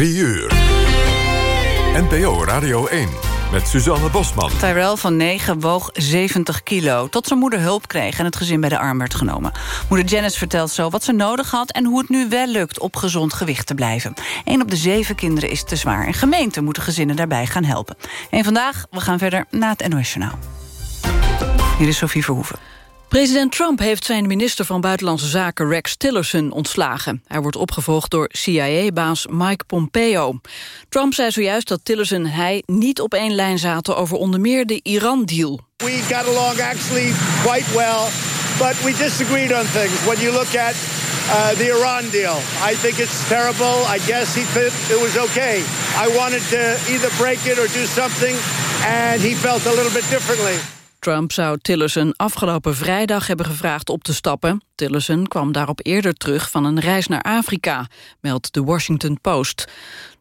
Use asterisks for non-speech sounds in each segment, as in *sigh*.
3 uur. NPO Radio 1 met Suzanne Bosman. Tyrell van 9 woog 70 kilo. Tot zijn moeder hulp kreeg en het gezin bij de arm werd genomen. Moeder Janice vertelt zo wat ze nodig had... en hoe het nu wel lukt op gezond gewicht te blijven. Een op de zeven kinderen is te zwaar. En gemeenten moeten gezinnen daarbij gaan helpen. En vandaag, we gaan verder naar het NOS Journaal. Hier is Sophie Verhoeven. President Trump heeft zijn minister van Buitenlandse Zaken Rex Tillerson ontslagen. Hij wordt opgevolgd door CIA-baas Mike Pompeo. Trump zei zojuist dat Tillerson en hij niet op één lijn zaten over onder meer de Iran-deal. We got along actually quite well, but we disagreed on things. When you look at uh, the Iran deal, I think it's terrible. I guess he thought it was okay. I wanted to either break it or do something, and he felt a little bit differently. Trump zou Tillerson afgelopen vrijdag hebben gevraagd op te stappen. Tillerson kwam daarop eerder terug van een reis naar Afrika, meldt de Washington Post.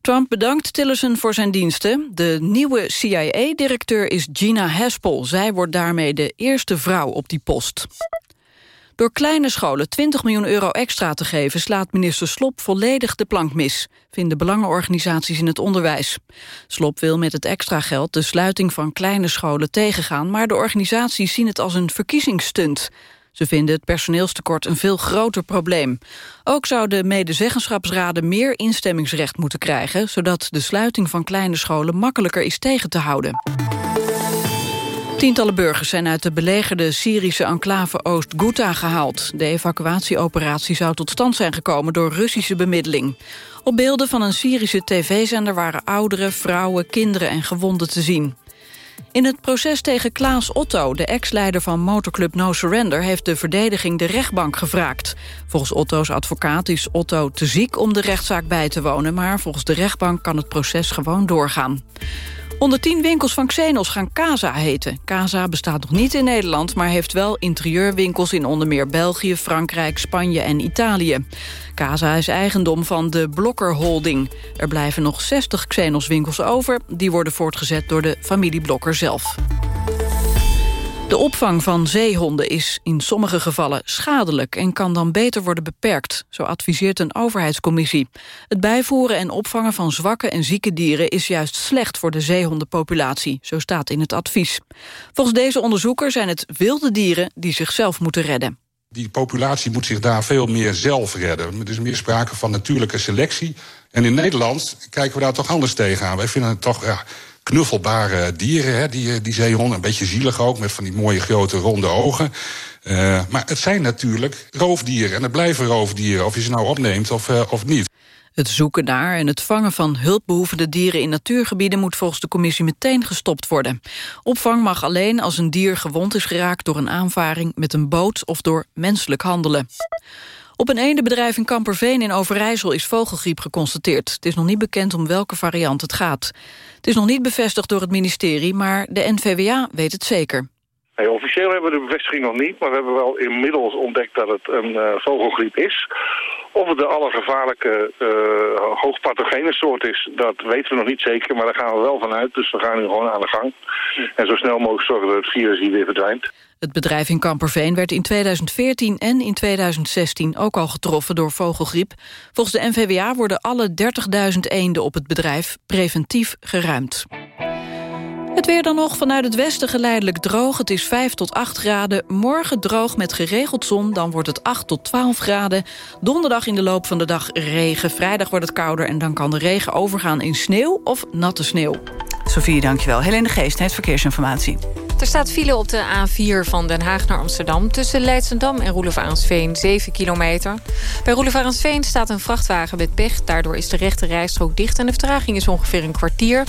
Trump bedankt Tillerson voor zijn diensten. De nieuwe CIA-directeur is Gina Haspel. Zij wordt daarmee de eerste vrouw op die post. Door kleine scholen 20 miljoen euro extra te geven... slaat minister Slop volledig de plank mis... vinden belangenorganisaties in het onderwijs. Slop wil met het extra geld de sluiting van kleine scholen tegengaan... maar de organisaties zien het als een verkiezingsstunt. Ze vinden het personeelstekort een veel groter probleem. Ook zouden medezeggenschapsraden meer instemmingsrecht moeten krijgen... zodat de sluiting van kleine scholen makkelijker is tegen te houden. Tientallen burgers zijn uit de belegerde Syrische enclave Oost-Ghouta gehaald. De evacuatieoperatie zou tot stand zijn gekomen door Russische bemiddeling. Op beelden van een Syrische tv-zender waren ouderen, vrouwen, kinderen en gewonden te zien. In het proces tegen Klaas Otto, de ex-leider van motorclub No Surrender... heeft de verdediging de rechtbank gevraagd. Volgens Otto's advocaat is Otto te ziek om de rechtszaak bij te wonen... maar volgens de rechtbank kan het proces gewoon doorgaan. 110 winkels van Xenos gaan Casa heten. Casa bestaat nog niet in Nederland... maar heeft wel interieurwinkels in onder meer België, Frankrijk, Spanje en Italië. Casa is eigendom van de Blokker Holding. Er blijven nog 60 Xenos winkels over. Die worden voortgezet door de familie Blokker zelf. De opvang van zeehonden is in sommige gevallen schadelijk... en kan dan beter worden beperkt, zo adviseert een overheidscommissie. Het bijvoeren en opvangen van zwakke en zieke dieren... is juist slecht voor de zeehondenpopulatie, zo staat in het advies. Volgens deze onderzoeker zijn het wilde dieren die zichzelf moeten redden. Die populatie moet zich daar veel meer zelf redden. Er is meer sprake van natuurlijke selectie. En in Nederland kijken we daar toch anders tegenaan. Wij vinden het toch... Ja, knuffelbare dieren, hè, die, die zeehonden. Een beetje zielig ook, met van die mooie grote ronde ogen. Uh, maar het zijn natuurlijk roofdieren en het blijven roofdieren... of je ze nou opneemt of, uh, of niet. Het zoeken naar en het vangen van hulpbehoevende dieren in natuurgebieden moet volgens de commissie meteen gestopt worden. Opvang mag alleen als een dier gewond is geraakt door een aanvaring met een boot of door menselijk handelen. Op een eendenbedrijf in Kamperveen in Overijssel is vogelgriep geconstateerd. Het is nog niet bekend om welke variant het gaat. Het is nog niet bevestigd door het ministerie, maar de NVWA weet het zeker. Officieel hebben we de bevestiging nog niet, maar we hebben wel inmiddels ontdekt dat het een uh, vogelgriep is. Of het de allergevaarlijke uh, hoogpathogene soort is, dat weten we nog niet zeker, maar daar gaan we wel vanuit. Dus we gaan nu gewoon aan de gang. En zo snel mogelijk zorgen dat het virus hier weer verdwijnt. Het bedrijf in Kamperveen werd in 2014 en in 2016 ook al getroffen door vogelgriep. Volgens de NVWA worden alle 30.000 eenden op het bedrijf preventief geruimd. Het weer dan nog vanuit het westen geleidelijk droog. Het is 5 tot 8 graden. Morgen droog met geregeld zon, dan wordt het 8 tot 12 graden. Donderdag in de loop van de dag regen. Vrijdag wordt het kouder en dan kan de regen overgaan in sneeuw of natte sneeuw. Sophie, dankjewel. Helene Geest, het verkeersinformatie. Er staat file op de A4 van Den Haag naar Amsterdam... tussen Leidsendam en Roelevarensveen, 7 kilometer. Bij Roelevarensveen staat een vrachtwagen met pech. Daardoor is de rechte rijstrook dicht en de vertraging is ongeveer een kwartier.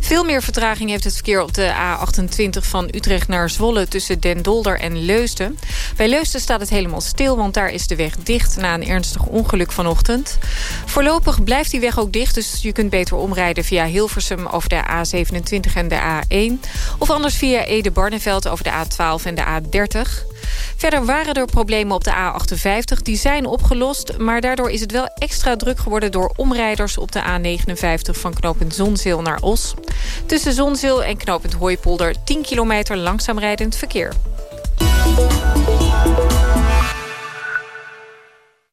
Veel meer vertraging heeft het verkeer op de A28 van Utrecht naar Zwolle... tussen Den Dolder en Leusden. Bij Leusden staat het helemaal stil, want daar is de weg dicht... na een ernstig ongeluk vanochtend. Voorlopig blijft die weg ook dicht, dus je kunt beter omrijden... via Hilversum over de A27 en de A1. Of anders via Ede-Barneveld over de A12 en de A30. Verder waren er problemen op de A58. Die zijn opgelost, maar daardoor is het wel extra druk geworden... door omrijders op de A59 van knooppunt Zonzeel naar Os. Tussen Zonzeel en knooppunt Hooipolder 10 kilometer langzaam rijdend verkeer.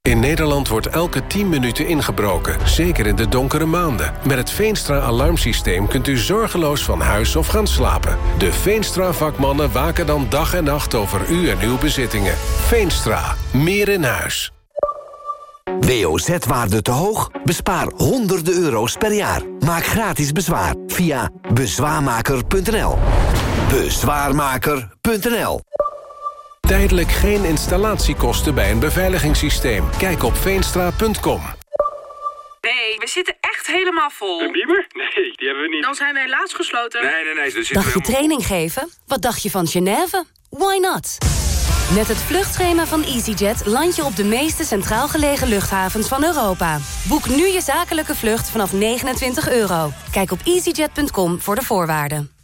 In Nederland wordt elke 10 minuten ingebroken, zeker in de donkere maanden. Met het Veenstra-alarmsysteem kunt u zorgeloos van huis of gaan slapen. De Veenstra-vakmannen waken dan dag en nacht over u en uw bezittingen. Veenstra, meer in huis. WOZ-waarde te hoog? Bespaar honderden euro's per jaar. Maak gratis bezwaar via bezwaarmaker.nl. Bezwaarmaker.nl Tijdelijk geen installatiekosten bij een beveiligingssysteem. Kijk op veenstra.com. Nee, we zitten echt helemaal vol. Een bieber? Nee, die hebben we niet. Dan zijn we helaas gesloten. Nee, nee, nee. Dus Dacht je training geven? Wat dacht je van Genève? Why not? Met het vluchtschema van EasyJet land je op de meeste centraal gelegen luchthavens van Europa. Boek nu je zakelijke vlucht vanaf 29 euro. Kijk op easyjet.com voor de voorwaarden.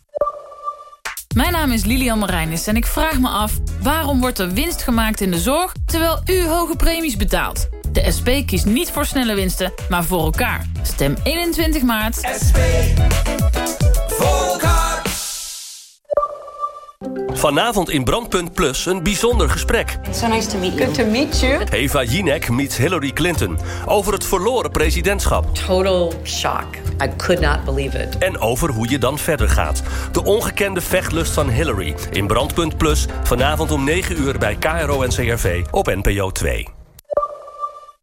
Mijn naam is Lilian Marijnis en ik vraag me af... waarom wordt er winst gemaakt in de zorg terwijl u hoge premies betaalt? De SP kiest niet voor snelle winsten, maar voor elkaar. Stem 21 maart. SP. Voor elkaar. Vanavond in Brandpunt Plus een bijzonder gesprek. So nice to meet you. Good to meet you. Eva Jinek meets Hillary Clinton over het verloren presidentschap. Total shock. I could not believe it. En over hoe je dan verder gaat. De ongekende vechtlust van Hillary in Brandpunt Plus... vanavond om 9 uur bij KRO en CRV op NPO 2.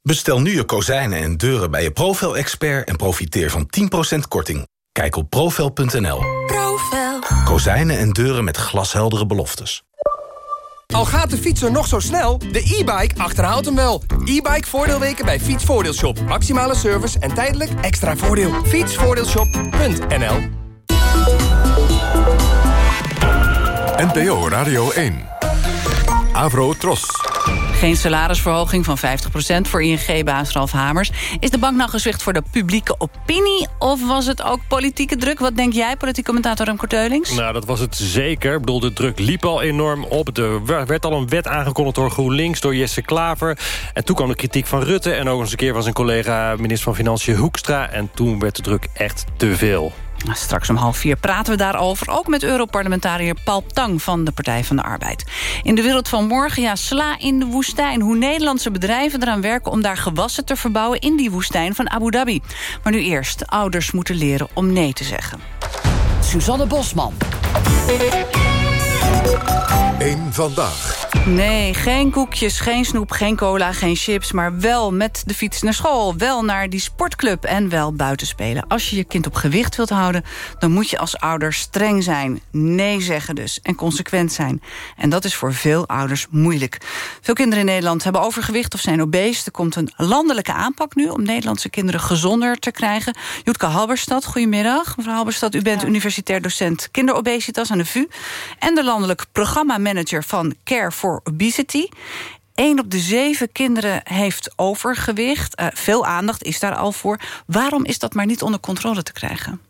Bestel nu je kozijnen en deuren bij je Profel-expert... en profiteer van 10% korting. Kijk op profel.nl. Profel. Kozijnen en deuren met glasheldere beloftes. Al gaat de fietser nog zo snel, de e-bike achterhaalt hem wel. E-bike voordeelweken bij Fietsvoordeelshop. Maximale service en tijdelijk extra voordeel. Fietsvoordeelshop.nl NPO Radio 1. Avro Tros. Geen salarisverhoging van 50% voor ING-baas Ralf Hamers. Is de bank nou gezwicht voor de publieke opinie... of was het ook politieke druk? Wat denk jij, politiek commentator Remco Teulings? Nou, dat was het zeker. Ik bedoel, de druk liep al enorm op. Er werd al een wet aangekondigd door GroenLinks, door Jesse Klaver. En toen kwam de kritiek van Rutte... en ook eens een keer van zijn collega minister van Financiën Hoekstra. En toen werd de druk echt te veel. Straks om half vier praten we daarover, ook met Europarlementariër Paul Tang van de Partij van de Arbeid. In de wereld van morgen, ja, sla in de woestijn. Hoe Nederlandse bedrijven eraan werken om daar gewassen te verbouwen in die woestijn van Abu Dhabi. Maar nu eerst, ouders moeten leren om nee te zeggen. Suzanne Bosman. Eén vandaag. Nee, geen koekjes, geen snoep, geen cola, geen chips... maar wel met de fiets naar school, wel naar die sportclub... en wel buitenspelen. Als je je kind op gewicht wilt houden... dan moet je als ouder streng zijn. Nee zeggen dus. En consequent zijn. En dat is voor veel ouders moeilijk. Veel kinderen in Nederland hebben overgewicht of zijn obese. Er komt een landelijke aanpak nu... om Nederlandse kinderen gezonder te krijgen. Joetke Halberstad, goedemiddag. Mevrouw Halberstad, u bent universitair docent kinderobesitas aan de VU... en de landelijk programmamanager van Care for Obesity. Eén op de zeven kinderen heeft overgewicht. Uh, veel aandacht is daar al voor. Waarom is dat maar niet onder controle te krijgen?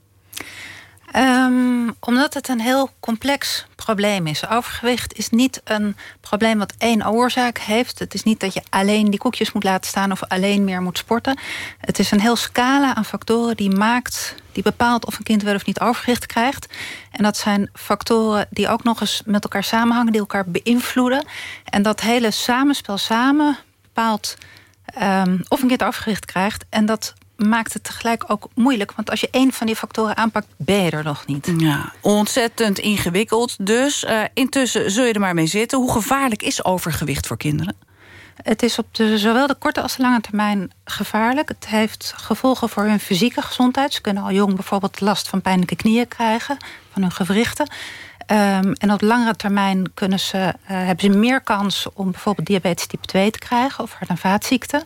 Um, omdat het een heel complex probleem is. Overgewicht is niet een probleem wat één oorzaak heeft. Het is niet dat je alleen die koekjes moet laten staan... of alleen meer moet sporten. Het is een heel scala aan factoren die maakt... die bepaalt of een kind wel of niet overgewicht krijgt. En dat zijn factoren die ook nog eens met elkaar samenhangen... die elkaar beïnvloeden. En dat hele samenspel samen bepaalt... Um, of een kind overgewicht krijgt. En dat maakt het tegelijk ook moeilijk. Want als je één van die factoren aanpakt, ben je er nog niet. Ja, ontzettend ingewikkeld. Dus uh, intussen zul je er maar mee zitten. Hoe gevaarlijk is overgewicht voor kinderen? Het is op de, zowel de korte als de lange termijn gevaarlijk. Het heeft gevolgen voor hun fysieke gezondheid. Ze kunnen al jong bijvoorbeeld last van pijnlijke knieën krijgen, van hun gewrichten. Um, en op langere termijn kunnen ze, uh, hebben ze meer kans om bijvoorbeeld diabetes type 2 te krijgen of hart- en vaatziekten.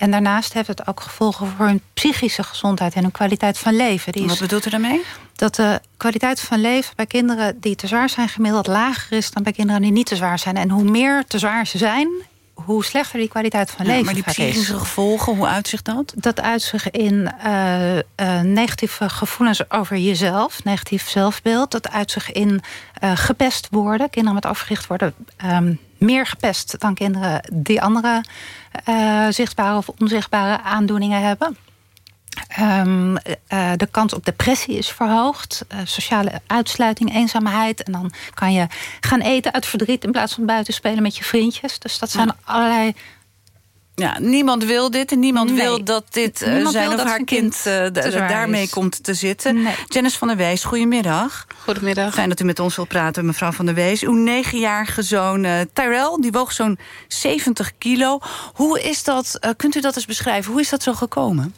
En daarnaast heeft het ook gevolgen voor hun psychische gezondheid en hun kwaliteit van leven. Die is, Wat bedoelt u daarmee? Dat de kwaliteit van leven bij kinderen die te zwaar zijn gemiddeld lager is dan bij kinderen die niet te zwaar zijn. En hoe meer te zwaar ze zijn, hoe slechter die kwaliteit van ja, leven Maar die psychische gevolgen, hoe uitzicht dat? Dat uitzicht in uh, uh, negatieve gevoelens over jezelf, negatief zelfbeeld. Dat uitzicht in uh, gepest worden. Kinderen met overgewicht worden um, meer gepest dan kinderen die andere zichtbare of onzichtbare aandoeningen hebben. Um, uh, de kans op depressie is verhoogd. Uh, sociale uitsluiting, eenzaamheid. En dan kan je gaan eten uit verdriet in plaats van buiten spelen met je vriendjes. Dus dat zijn ja. allerlei Ja, niemand wil dit en niemand Nee. wil dat dit eh, Niemand zijn of dat haar kind, kind eh, daarmee is. komt te zitten. Nee. Janice van der Wees, goedemiddag. Goedemiddag. Fijn dat u met ons wilt praten, mevrouw van der Wees. Uw negenjarige zoon eh, Tyrell, die woog zo'n 70 kilo. Hoe is dat, kunt u dat eens beschrijven, hoe is dat zo gekomen?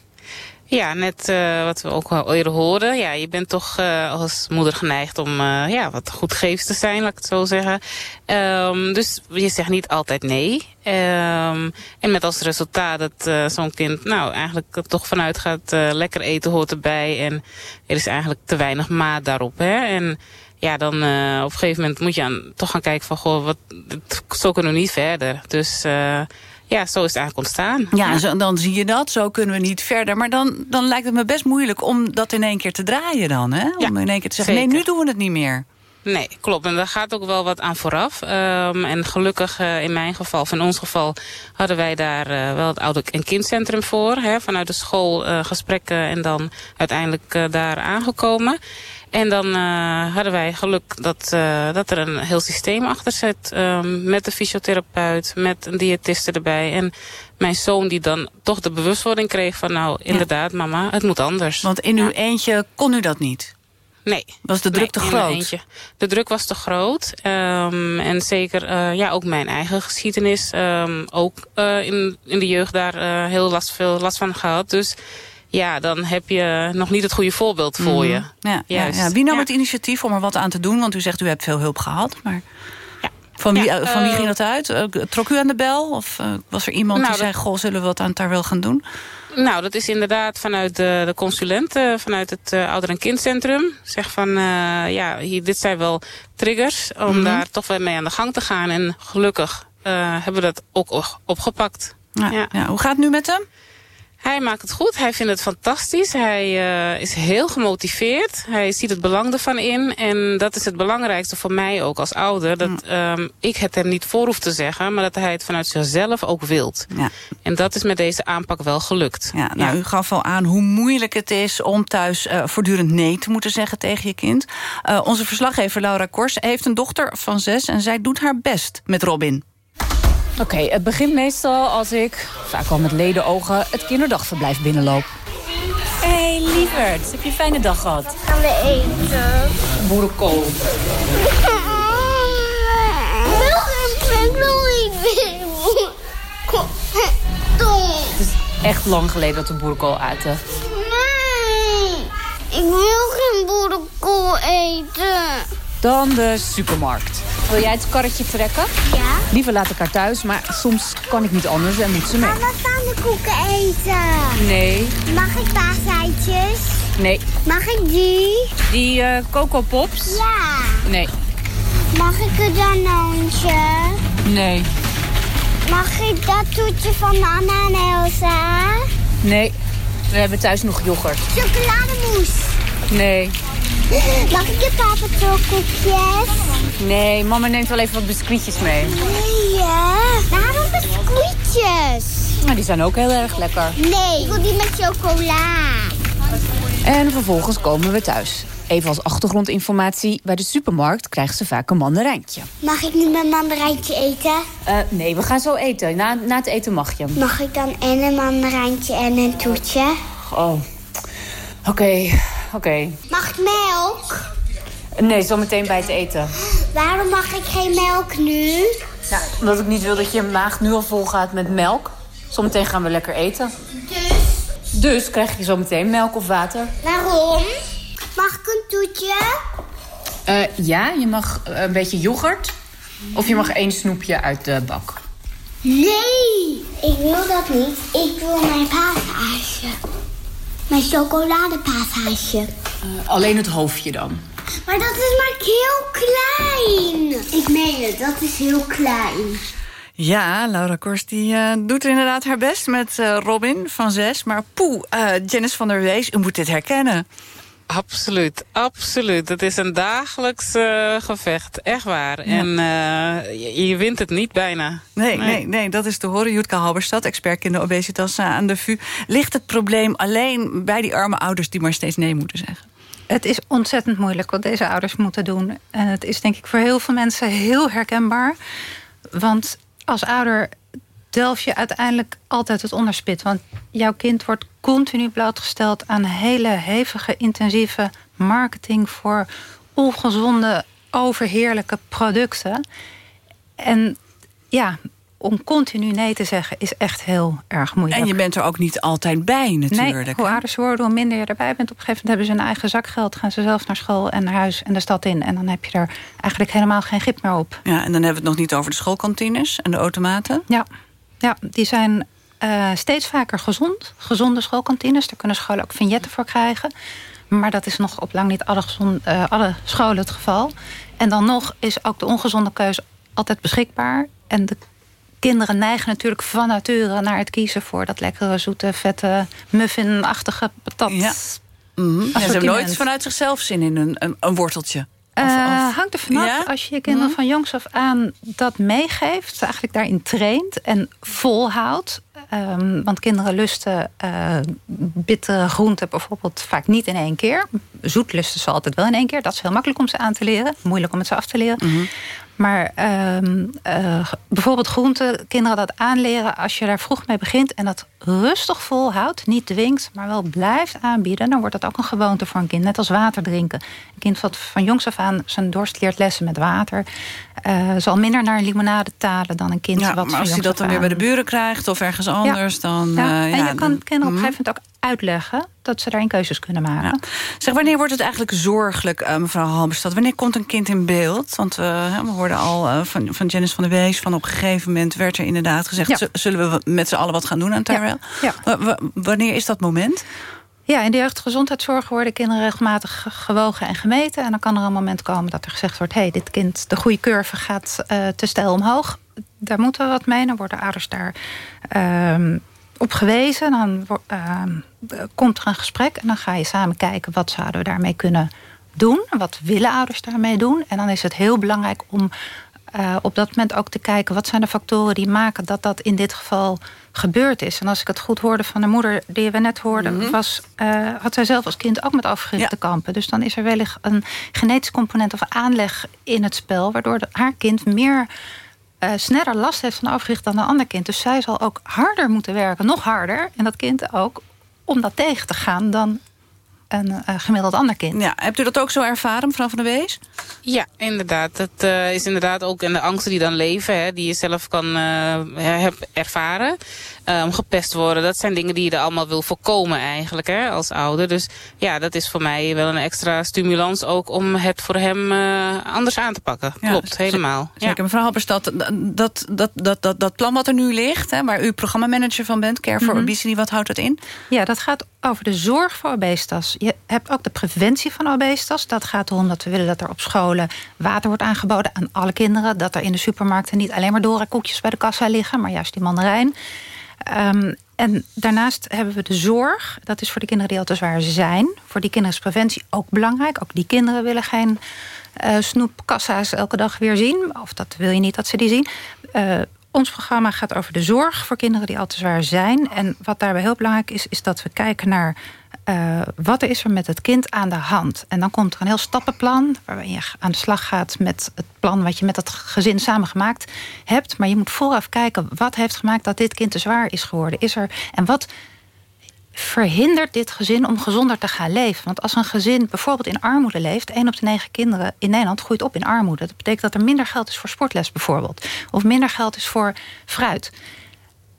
Ja, net eh, wat we ook al eerder hoorden. Ja, je bent toch eh, als moeder geneigd om eh, ja, wat goedgeefs te zijn, laat ik het zo zeggen. Ehm, dus je zegt niet altijd nee. Ehm, en met als resultaat dat zo'n kind nou eigenlijk toch vanuit gaat lekker eten hoort erbij. En er is eigenlijk te weinig maat daarop. Hè? En ja, dan op een gegeven moment moet je aan, toch gaan kijken van goh, wat, zo kunnen we niet verder. Dus ja, zo is het eigenlijk ontstaan. Ja, zo, dan zie je dat, zo kunnen we niet verder. Maar dan, dan lijkt het me best moeilijk om dat in één keer te draaien dan. Hè? Om in één keer te zeggen, nee, nu doen we het niet meer. Nee, klopt. En daar gaat ook wel wat aan vooraf. Ehm, en gelukkig eh, in mijn geval, of in ons geval, hadden wij daar eh, wel het ouder- en kindcentrum voor. Hè, vanuit de school eh, gesprekken en dan uiteindelijk daar aangekomen. En dan eh, hadden wij geluk dat, eh, dat er een heel systeem achter zit. ehm, met de fysiotherapeut, met een diëtiste erbij. En mijn zoon die dan toch de bewustwording kreeg van... nou, inderdaad mama, het moet anders. Want in uw eentje kon u dat niet? Nee. Was de druk te Nee, groot? eentje. De druk was te groot. Ehm, en zeker eh, ja, ook mijn eigen geschiedenis. ehm, ook in, in de jeugd daar heel last, veel last van gehad. Dus ja, dan heb je nog niet het goede voorbeeld voor je. Mhm. Ja, ja, Juist. ja. Wie nam het initiatief om er wat aan te doen? Want u zegt u hebt veel hulp gehad. Maar van wie, Ja, eh, van wie eh, ging dat uit? Eh, Trok u aan de bel? Of was er iemand Nou, die zei... goh, zullen we wat aan Tarwel gaan doen? Nou, dat is inderdaad vanuit de, de consulent, vanuit het eh, ouder- en kindcentrum. Zeg van, ja, hier, dit zijn wel triggers om Mhm. daar toch wel mee aan de gang te gaan. En gelukkig hebben we dat ook opgepakt. Ja, ja. Hoe gaat het nu met hem? Hij maakt het goed. Hij vindt het fantastisch. Hij eh, is heel gemotiveerd. Hij ziet het belang ervan in. En dat is het belangrijkste voor mij ook als ouder. Dat ehm, ik het hem niet voor hoef te zeggen. Maar dat hij het vanuit zichzelf ook wilt. Ja. En dat is met deze aanpak wel gelukt. Ja, nou, U gaf al aan hoe moeilijk het is om thuis eh, voortdurend nee te moeten zeggen tegen je kind. Eh, onze verslaggever Laura Kors heeft een dochter van zes... en zij doet haar best met Robin. Oké, het begint meestal als ik, vaak al met ledenogen, het kinderdagverblijf binnenloop. Hé, hey, lieverd, heb je een fijne dag gehad? Gaan we eten? Boerenkool. Ik wil niet meer. Tom. Het is echt lang geleden dat we boerenkool aten. Nee. Ik wil geen boerenkool eten. Dan de supermarkt. Wil jij het karretje trekken? Ja. Liever laat ik haar thuis, maar soms kan ik niet anders en moet ze mee. Mama, pannenkoeken eten. Nee, Mag ik paaseitjes? nee. Mag ik die? Die eh Coco Pops? Ja. Nee, Mag ik een danoontje? nee, Mag ik dat toetje van Anna en Elsa? nee. We hebben thuis nog yoghurt. Chocolademousse. Nee. Mag ik je papatrokoekjes? Nee, mama neemt wel even wat biscuitjes mee. Nee, ja. Waarom biscuitjes? Maar die zijn ook heel erg lekker. Nee, ik wil die met chocola. En vervolgens komen we thuis. Even als achtergrondinformatie, bij de supermarkt krijgen ze vaak een mandarijntje. Mag ik nu mijn mandarijntje eten? Eh, nee, we gaan zo eten. Na, na het eten mag je. Mag ik dan en een mandarijntje en een toetje? Oh, oké, oké. Mag ik melk? Nee, zometeen bij het eten. Waarom mag ik geen melk nu? Nou, omdat ik niet wil dat je maag nu al vol gaat met melk. Zometeen gaan we lekker eten. Dus? Dus krijg je zometeen melk of water. Waarom? Mag ik een toetje? Eh, ja, je mag een beetje yoghurt. Of je mag één snoepje uit de bak. Nee, ik wil dat niet. Ik wil mijn paashaasje. Mijn chocoladepaashaasje. Eh, alleen het hoofdje dan. Maar dat is maar heel klein. Ik meen het, dat is heel klein. Ja, Laura Kors die, eh, doet inderdaad haar best met eh, Robin van zes. Maar poeh, eh, Janice van der Wees, u moet dit herkennen. Absoluut, absoluut. Het is een dagelijks eh, gevecht, echt waar. En eh, je, je wint het niet bijna. Nee, nee, nee, dat is te horen. Jutka Halberstad, expert kinderobesitas eh, aan de VU. Ligt het probleem alleen bij die arme ouders die maar steeds nee moeten zeggen? Het is ontzettend moeilijk wat deze ouders moeten doen. En het is denk ik voor heel veel mensen heel herkenbaar. Want als ouder delf je uiteindelijk altijd het onderspit. Want jouw kind wordt continu blootgesteld aan hele hevige, intensieve marketing voor ongezonde, overheerlijke producten. En ja, om continu nee te zeggen is echt heel erg moeilijk. En je bent er ook niet altijd bij natuurlijk. Nee, hoe ouder ze worden, hoe minder je erbij bent. Op een gegeven moment hebben ze hun eigen zakgeld... gaan ze zelf naar school en naar huis en de stad in. En dan heb je er eigenlijk helemaal geen grip meer op. Ja, en dan hebben we het nog niet over de schoolkantines en de automaten. Ja, ja die zijn uh, steeds vaker gezond. Gezonde schoolkantines, daar kunnen scholen ook vignetten voor krijgen. Maar dat is nog op lang niet alle, gezond, uh, alle scholen het geval. En dan nog is ook de ongezonde keuze altijd beschikbaar. En de kinderen neigen natuurlijk van nature naar het kiezen voor dat lekkere, zoete, vette, muffinachtige patat. Ja. Mm Ze hebben nooit vanuit zichzelf zin in een, een, een worteltje. Of, uh, of... Hangt er vanaf. Ja? Als je je kinderen mm van jongs af aan dat meegeeft... eigenlijk daarin traint en volhoudt... Um, want kinderen lusten uh, bittere groenten bijvoorbeeld vaak niet in één keer. Zoet lusten ze altijd wel in één keer. Dat is heel makkelijk om ze aan te leren. Moeilijk om het ze af te leren. Mm -hmm. Maar uh, uh, bijvoorbeeld groenten, kinderen dat aanleren... als je daar vroeg mee begint en dat rustig volhoudt... niet dwingt, maar wel blijft aanbieden... dan wordt dat ook een gewoonte voor een kind. Net als water drinken. Een kind wat van jongs af aan zijn dorst leert lessen met water... Uh, zal minder naar een limonade talen dan een kind ja, wat maar als hij dat dan weer bij de buren krijgt of ergens anders... Ja. dan... Ja. Uh, en je kan kinderen op een gegeven moment ook uitleggen... dat ze daarin keuzes kunnen maken. Ja. Zeg, wanneer wordt het eigenlijk zorgelijk, uh, mevrouw Halberstad? Wanneer komt een kind in beeld? Want uh, we hoorden al uh, van, van Janice van der Wees... van op een gegeven moment werd er inderdaad gezegd... Ja. zullen we met z'n allen wat gaan doen aan Tyrell? Ja. wanneer is dat moment? Ja, in de jeugdgezondheidszorg worden kinderen regelmatig gewogen en gemeten. En dan kan er een moment komen dat er gezegd wordt... hé, hey, dit kind, de goede curve gaat te stijl omhoog. Daar moeten we wat mee. Dan worden ouders daar... Uh, op gewezen. Dan uh, komt er een gesprek en dan ga je samen kijken... wat zouden we daarmee kunnen doen? Wat willen ouders daarmee doen? En dan is het heel belangrijk om uh, op dat moment ook te kijken... wat zijn de factoren die maken dat dat in dit geval gebeurd is. En als ik het goed hoorde van de moeder die we net hoorden... Mm -hmm. was, uh, had zij zelf als kind ook met overgewicht te kampen. Dus dan is er wellicht een genetische component of aanleg in het spel... waardoor de, haar kind meer... Uh, sneller last heeft van overgewicht dan een ander kind. Dus zij zal ook harder moeten werken, nog harder. En dat kind ook, om dat tegen te gaan... dan een uh, gemiddeld ander kind. Ja, hebt u dat ook zo ervaren, mevrouw van der Wees? Ja, inderdaad. Dat uh, is inderdaad ook in de angsten die dan leven... Hè, die je zelf kan heb ervaren. Um, gepest worden, dat zijn dingen die je er allemaal wil voorkomen eigenlijk hè, als ouder. Dus ja, dat is voor mij wel een extra stimulans ook om het voor hem uh, anders aan te pakken. Ja, Klopt, helemaal. Zeker, ja. mevrouw Halberstad, dat, dat, dat, dat, dat plan wat er nu ligt... Hè, waar u programmamanager van bent, Care for mm -hmm. Obesity, wat houdt dat in? Ja, dat gaat over de zorg voor obesitas. Je hebt ook de preventie van obesitas. Dat gaat erom dat we willen dat er op scholen water wordt aangeboden aan alle kinderen. Dat er in de supermarkten niet alleen maar Dora-koekjes bij de kassa liggen... maar juist die mandarijn. Um, en daarnaast hebben we de zorg. Dat is voor de kinderen die al te zwaar zijn. Voor die kinderen is preventie ook belangrijk. Ook die kinderen willen geen uh, snoepkassa's elke dag weer zien. Of dat wil je niet dat ze die zien. Uh, ons programma gaat over de zorg voor kinderen die al te zwaar zijn. En wat daarbij heel belangrijk is, is dat we kijken naar... Uh, wat is er met het kind aan de hand? En dan komt er een heel stappenplan... waarbij je aan de slag gaat met het plan... wat je met het gezin samen gemaakt hebt. Maar je moet vooraf kijken wat heeft gemaakt dat dit kind te zwaar is geworden. Is er, en wat verhindert dit gezin om gezonder te gaan leven? Want als een gezin bijvoorbeeld in armoede leeft... één op de negen kinderen in Nederland groeit op in armoede. Dat betekent dat er minder geld is voor sportles bijvoorbeeld. Of minder geld is voor fruit.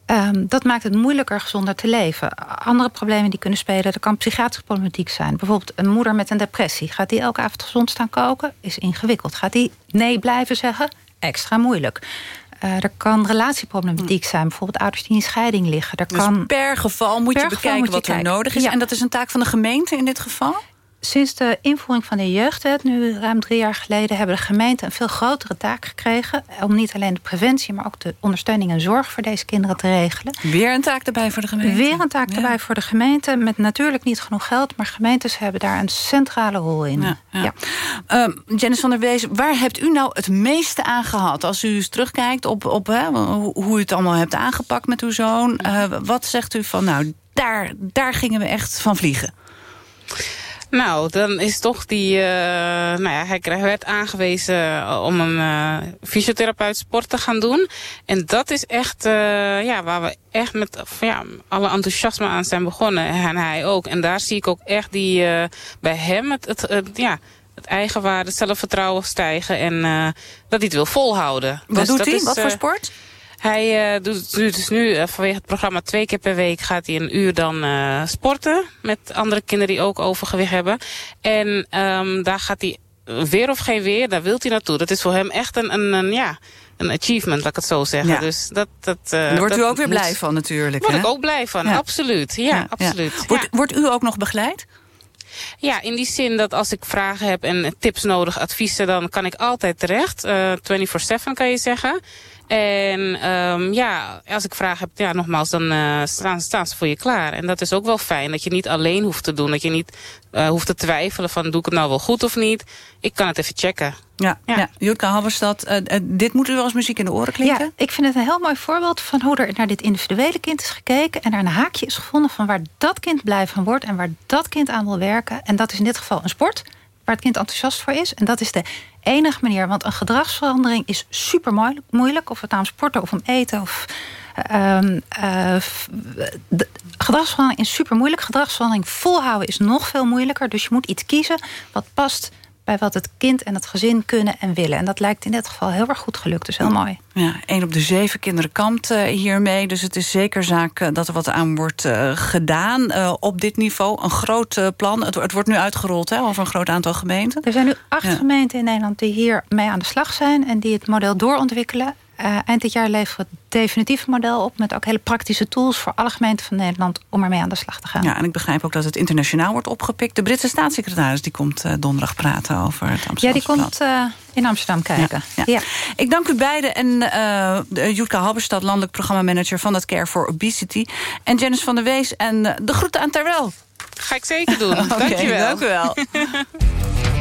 Um, dat maakt het moeilijker gezonder te leven. Andere problemen die kunnen spelen, er kan psychiatrische problematiek zijn. Bijvoorbeeld een moeder met een depressie. Gaat die elke avond gezond staan koken? Is ingewikkeld. Gaat die nee blijven zeggen? Extra moeilijk. Uh, er kan relatieproblematiek zijn. Bijvoorbeeld ouders die in scheiding liggen. Er dus kan, per geval moet je bekijken moet je wat er nodig is. Ja. En dat is een taak van de gemeente in dit geval? Sinds de invoering van de jeugdwet, nu ruim drie jaar geleden... hebben de gemeenten een veel grotere taak gekregen... om niet alleen de preventie, maar ook de ondersteuning en zorg... voor deze kinderen te regelen. Weer een taak erbij voor de gemeente. Weer een taak ja. erbij voor de gemeente. Met natuurlijk niet genoeg geld, maar gemeentes hebben daar een centrale rol in. Ja, ja. ja. Janice van der Wees, waar hebt u nou het meeste aan gehad? Als u eens terugkijkt op, op hè, hoe u het allemaal hebt aangepakt met uw zoon. Uh, wat zegt u van, nou, daar, daar gingen we echt van vliegen? Nou, dan is toch die... Uh, nou ja, hij werd aangewezen om een uh, fysiotherapeut sport te gaan doen. En dat is echt uh, ja, waar we echt met ja, alle enthousiasme aan zijn begonnen. En hij ook. En daar zie ik ook echt die, bij hem het, het, het, ja, het eigenwaarde, het zelfvertrouwen stijgen. En dat hij het wil volhouden. Wat dus doet hij? Is, Wat voor sport? Hij uh, doet, doet, dus nu, uh, vanwege het programma twee keer per week... gaat hij een uur dan uh, sporten met andere kinderen die ook overgewicht hebben. En um, daar gaat hij weer of geen weer, daar wil hij naartoe. Dat is voor hem echt een, een, een ja, een achievement, laat ik het zo zeggen. Ja. Dus dat, dat, Daar wordt dat u ook weer moet- blij van natuurlijk. Word hè? ik ook blij van, Ja. absoluut. Ja, absoluut. Wordt, wordt u ook nog begeleid? Ja, in die zin dat als ik vragen heb en tips nodig, adviezen, dan kan ik altijd terecht. Eh 24-7 kan je zeggen. En ehm, ja, als ik vragen heb, ja, nogmaals, dan eh, staan, staan ze voor je klaar. En dat is ook wel fijn, dat je niet alleen hoeft te doen. Dat je niet eh, hoeft te twijfelen van, doe ik het nou wel goed of niet? Ik kan het even checken. Ja, ja. Jutka Halberstad, eh, eh, dit moet u wel als muziek in de oren klinken? Ja, ik vind het een heel mooi voorbeeld van hoe er naar dit individuele kind is gekeken... en er een haakje is gevonden van waar dat kind blij van wordt... en waar dat kind aan wil werken. En dat is in dit geval een sport waar het kind enthousiast voor is. En dat is de enige manier, want een gedragsverandering is super moeilijk. moeilijk of het nou om sporten of om eten of... de- gedragsverandering is super moeilijk. Gedragsverandering volhouden is nog veel moeilijker. Dus je moet iets kiezen wat past bij wat het kind en het gezin kunnen en willen. En dat lijkt in dit geval heel erg goed gelukt. Dus heel mooi. Ja, één op de zeven kinderen kampt eh, hiermee. Dus het is zeker zaak eh, dat er wat aan wordt gedaan op dit niveau. Een groot plan. Het, wordt nu uitgerold hè, over een groot aantal gemeenten. Er zijn nu acht gemeenten in Nederland die hier mee aan de slag zijn... en die het model doorontwikkelen. Eh, eind dit jaar leveren we het definitieve model op... met ook hele praktische tools voor alle gemeenten van Nederland... om ermee aan de slag te gaan. Ja, en ik begrijp ook dat het internationaal wordt opgepikt. De Britse staatssecretaris die komt eh, donderdag praten over het Amsterdamse Ja, die plan. komt eh, in Amsterdam kijken. Ja, ja. Ik dank u beiden. En uh, Jutka Halberstad, landelijk programmamanager van het Care for Obesity. En Janice van der Wees. En uh, de groeten aan Terwel. Ga ik zeker doen. *laughs* Dank je wel. dank u wel. *laughs*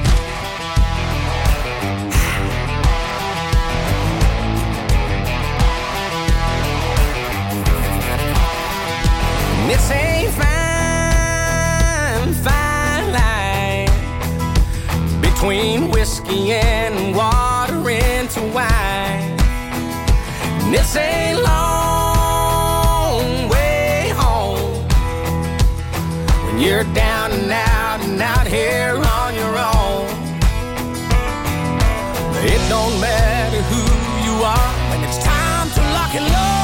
It's a fine, fine line between whiskey and water into wine. It's a long way home when you're down and out and out here on your own. It don't matter who you are when it's time to lock and load.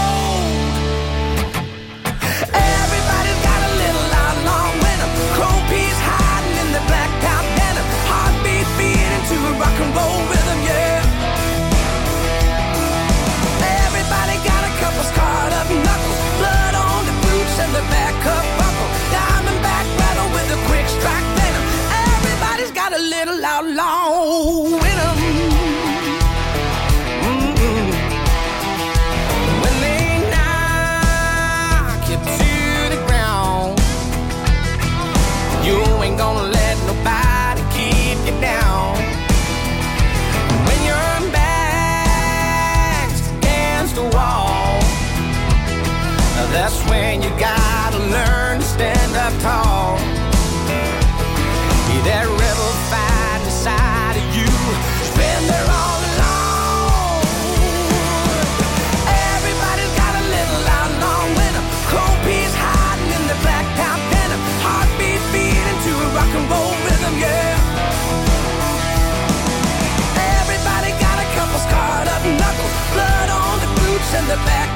Outlaw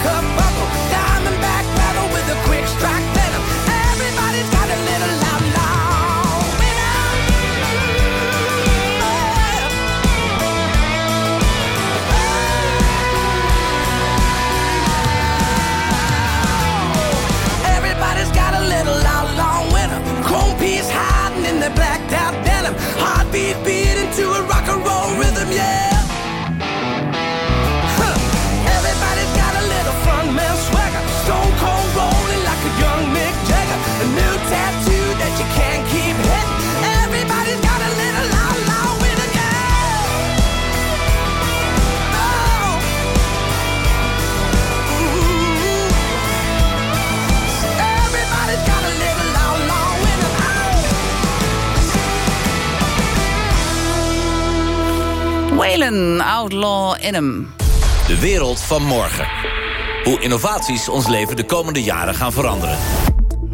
back buckle. Diamondback a. Everybody's got a little outlaw winner. Everybody's got a little outlaw winner. Chrome piece hiding in the blacked out denim. Heartbeat beating to a Outlaw in hem. De wereld van morgen. Hoe innovaties ons leven de komende jaren gaan veranderen.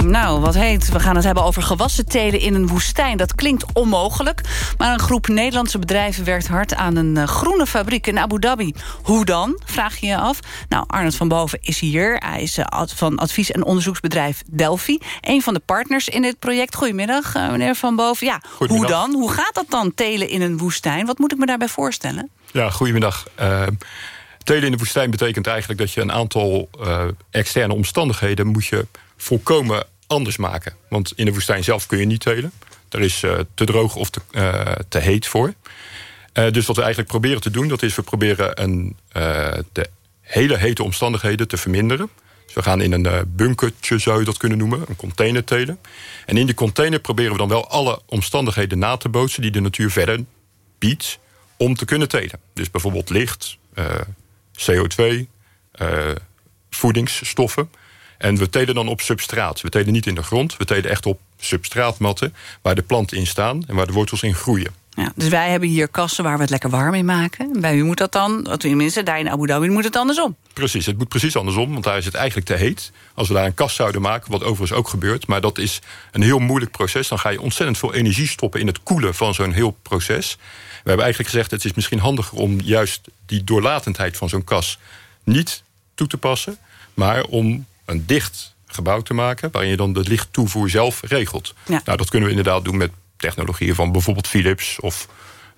Nou, wat heet. We gaan het hebben over gewassen telen in een woestijn. Dat klinkt onmogelijk, maar een groep Nederlandse bedrijven... werkt hard aan een uh, groene fabriek in Abu Dhabi. Hoe dan, vraag je je af? Nou, Arnold van Boven is hier. Hij is uh, van advies- en onderzoeksbedrijf Delphi. Een van de partners in dit project. Goedemiddag, uh, meneer Van Boven. Ja, hoe dan? Hoe gaat dat dan, telen in een woestijn? Wat moet ik me daarbij voorstellen? Ja, goedemiddag. telen in de woestijn betekent eigenlijk dat je een aantal externe omstandigheden... moet je volkomen anders maken. Want in de woestijn zelf kun je niet telen. Er is uh, te droog of te, uh, te heet voor. Dus wat we eigenlijk proberen te doen... dat is we proberen een, de hele hete omstandigheden te verminderen. Dus we gaan in een bunkertje, zou je dat kunnen noemen. Een container telen. En in die container proberen we dan wel alle omstandigheden na te bootsen... die de natuur verder biedt om te kunnen telen. Dus bijvoorbeeld licht, CO2, voedingsstoffen... En we telen dan op substraat. We telen niet in de grond, we telen echt op substraatmatten... waar de planten in staan en waar de wortels in groeien. Ja, dus wij hebben hier kassen waar we het lekker warm in maken. Bij u moet dat dan, tenminste daar in Abu Dhabi moet het andersom. Precies, het moet precies andersom, want daar is het eigenlijk te heet. Als we daar een kast zouden maken, wat overigens ook gebeurt... maar dat is een heel moeilijk proces. Dan ga je ontzettend veel energie stoppen in het koelen van zo'n heel proces. We hebben eigenlijk gezegd, het is misschien handiger om juist die doorlatendheid van zo'n kas... niet toe te passen, maar om een dicht gebouw te maken... waarin je dan de lichttoevoer zelf regelt. Nou, dat kunnen we inderdaad doen met technologieën van bijvoorbeeld Philips... of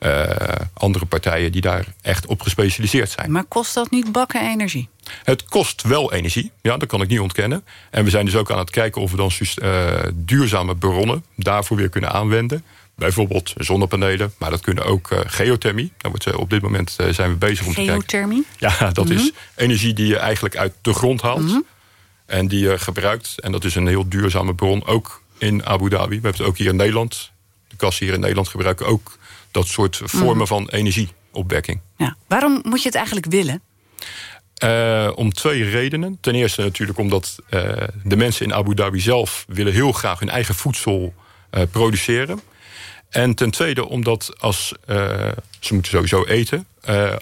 uh, andere partijen die daar echt op gespecialiseerd zijn. Maar kost dat niet bakken energie? Het kost wel energie, ja, dat kan ik niet ontkennen. En we zijn dus ook aan het kijken of we dan uh, duurzame bronnen... daarvoor weer kunnen aanwenden. Bijvoorbeeld zonnepanelen, maar dat kunnen ook uh, geothermie. Daar wordt, op dit moment zijn we bezig om geothermie? te kijken. Ja, dat mm -hmm. is energie die je eigenlijk uit de grond haalt... Mm -hmm. En die je gebruikt. En dat is een heel duurzame bron, ook in Abu Dhabi. We hebben het ook hier in Nederland. Hier in Nederland gebruiken ook dat soort vormen mm. van energieopwekking. Ja. Waarom moet je het eigenlijk willen? Uh, om twee redenen. Ten eerste natuurlijk omdat uh, de mensen in Abu Dhabi zelf... willen heel graag hun eigen voedsel uh, produceren. En ten tweede omdat als ze moeten sowieso eten...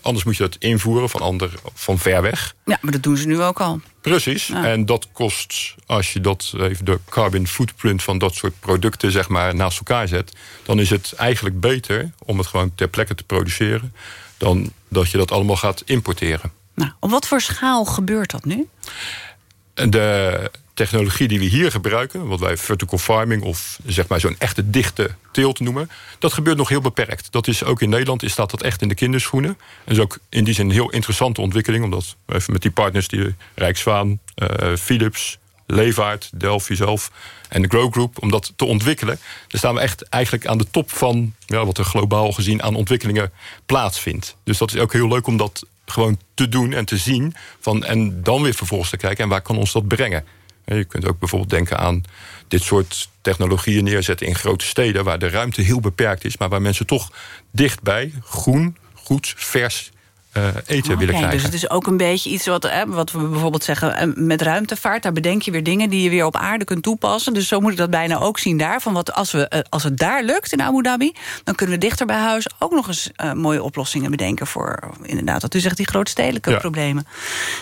anders moet je dat invoeren van, ander, van ver weg. Ja, maar dat doen ze nu ook al. Precies, ja. en dat kost, als je dat even de carbon footprint van dat soort producten zeg maar, naast elkaar zet, dan is het eigenlijk beter om het gewoon ter plekke te produceren, dan dat je dat allemaal gaat importeren. Nou, op wat voor schaal gebeurt dat nu? De technologie die we hier gebruiken, wat wij vertical farming of zeg maar zo'n echte dichte teelt noemen, dat gebeurt nog heel beperkt. Dat is ook in Nederland is staat dat echt in de kinderschoenen. En is ook in die zin een heel interessante ontwikkeling, omdat even met die partners die Rijkswaan, uh, Philips, Levaart, Delphi zelf en de Grow Group, om dat te ontwikkelen. Dan staan we echt eigenlijk aan de top van ja, wat er globaal gezien aan ontwikkelingen plaatsvindt. Dus dat is ook heel leuk om dat gewoon te doen en te zien. Van, en dan weer vervolgens te kijken en waar kan ons dat brengen. Je kunt ook bijvoorbeeld denken aan dit soort technologieën neerzetten in grote steden... waar de ruimte heel beperkt is, maar waar mensen toch dichtbij groen, goed, vers eten oh, willen okay, krijgen. Dus het is ook een beetje iets wat, eh, wat we bijvoorbeeld zeggen... Eh, met ruimtevaart, daar bedenk je weer dingen... die je weer op aarde kunt toepassen. Dus zo moet ik dat bijna ook zien daar. Van wat, als, we, als het daar lukt in Abu Dhabi... dan kunnen we dichter bij huis ook nog eens uh, mooie oplossingen bedenken... voor inderdaad, wat u zegt, die grootstedelijke ja. problemen.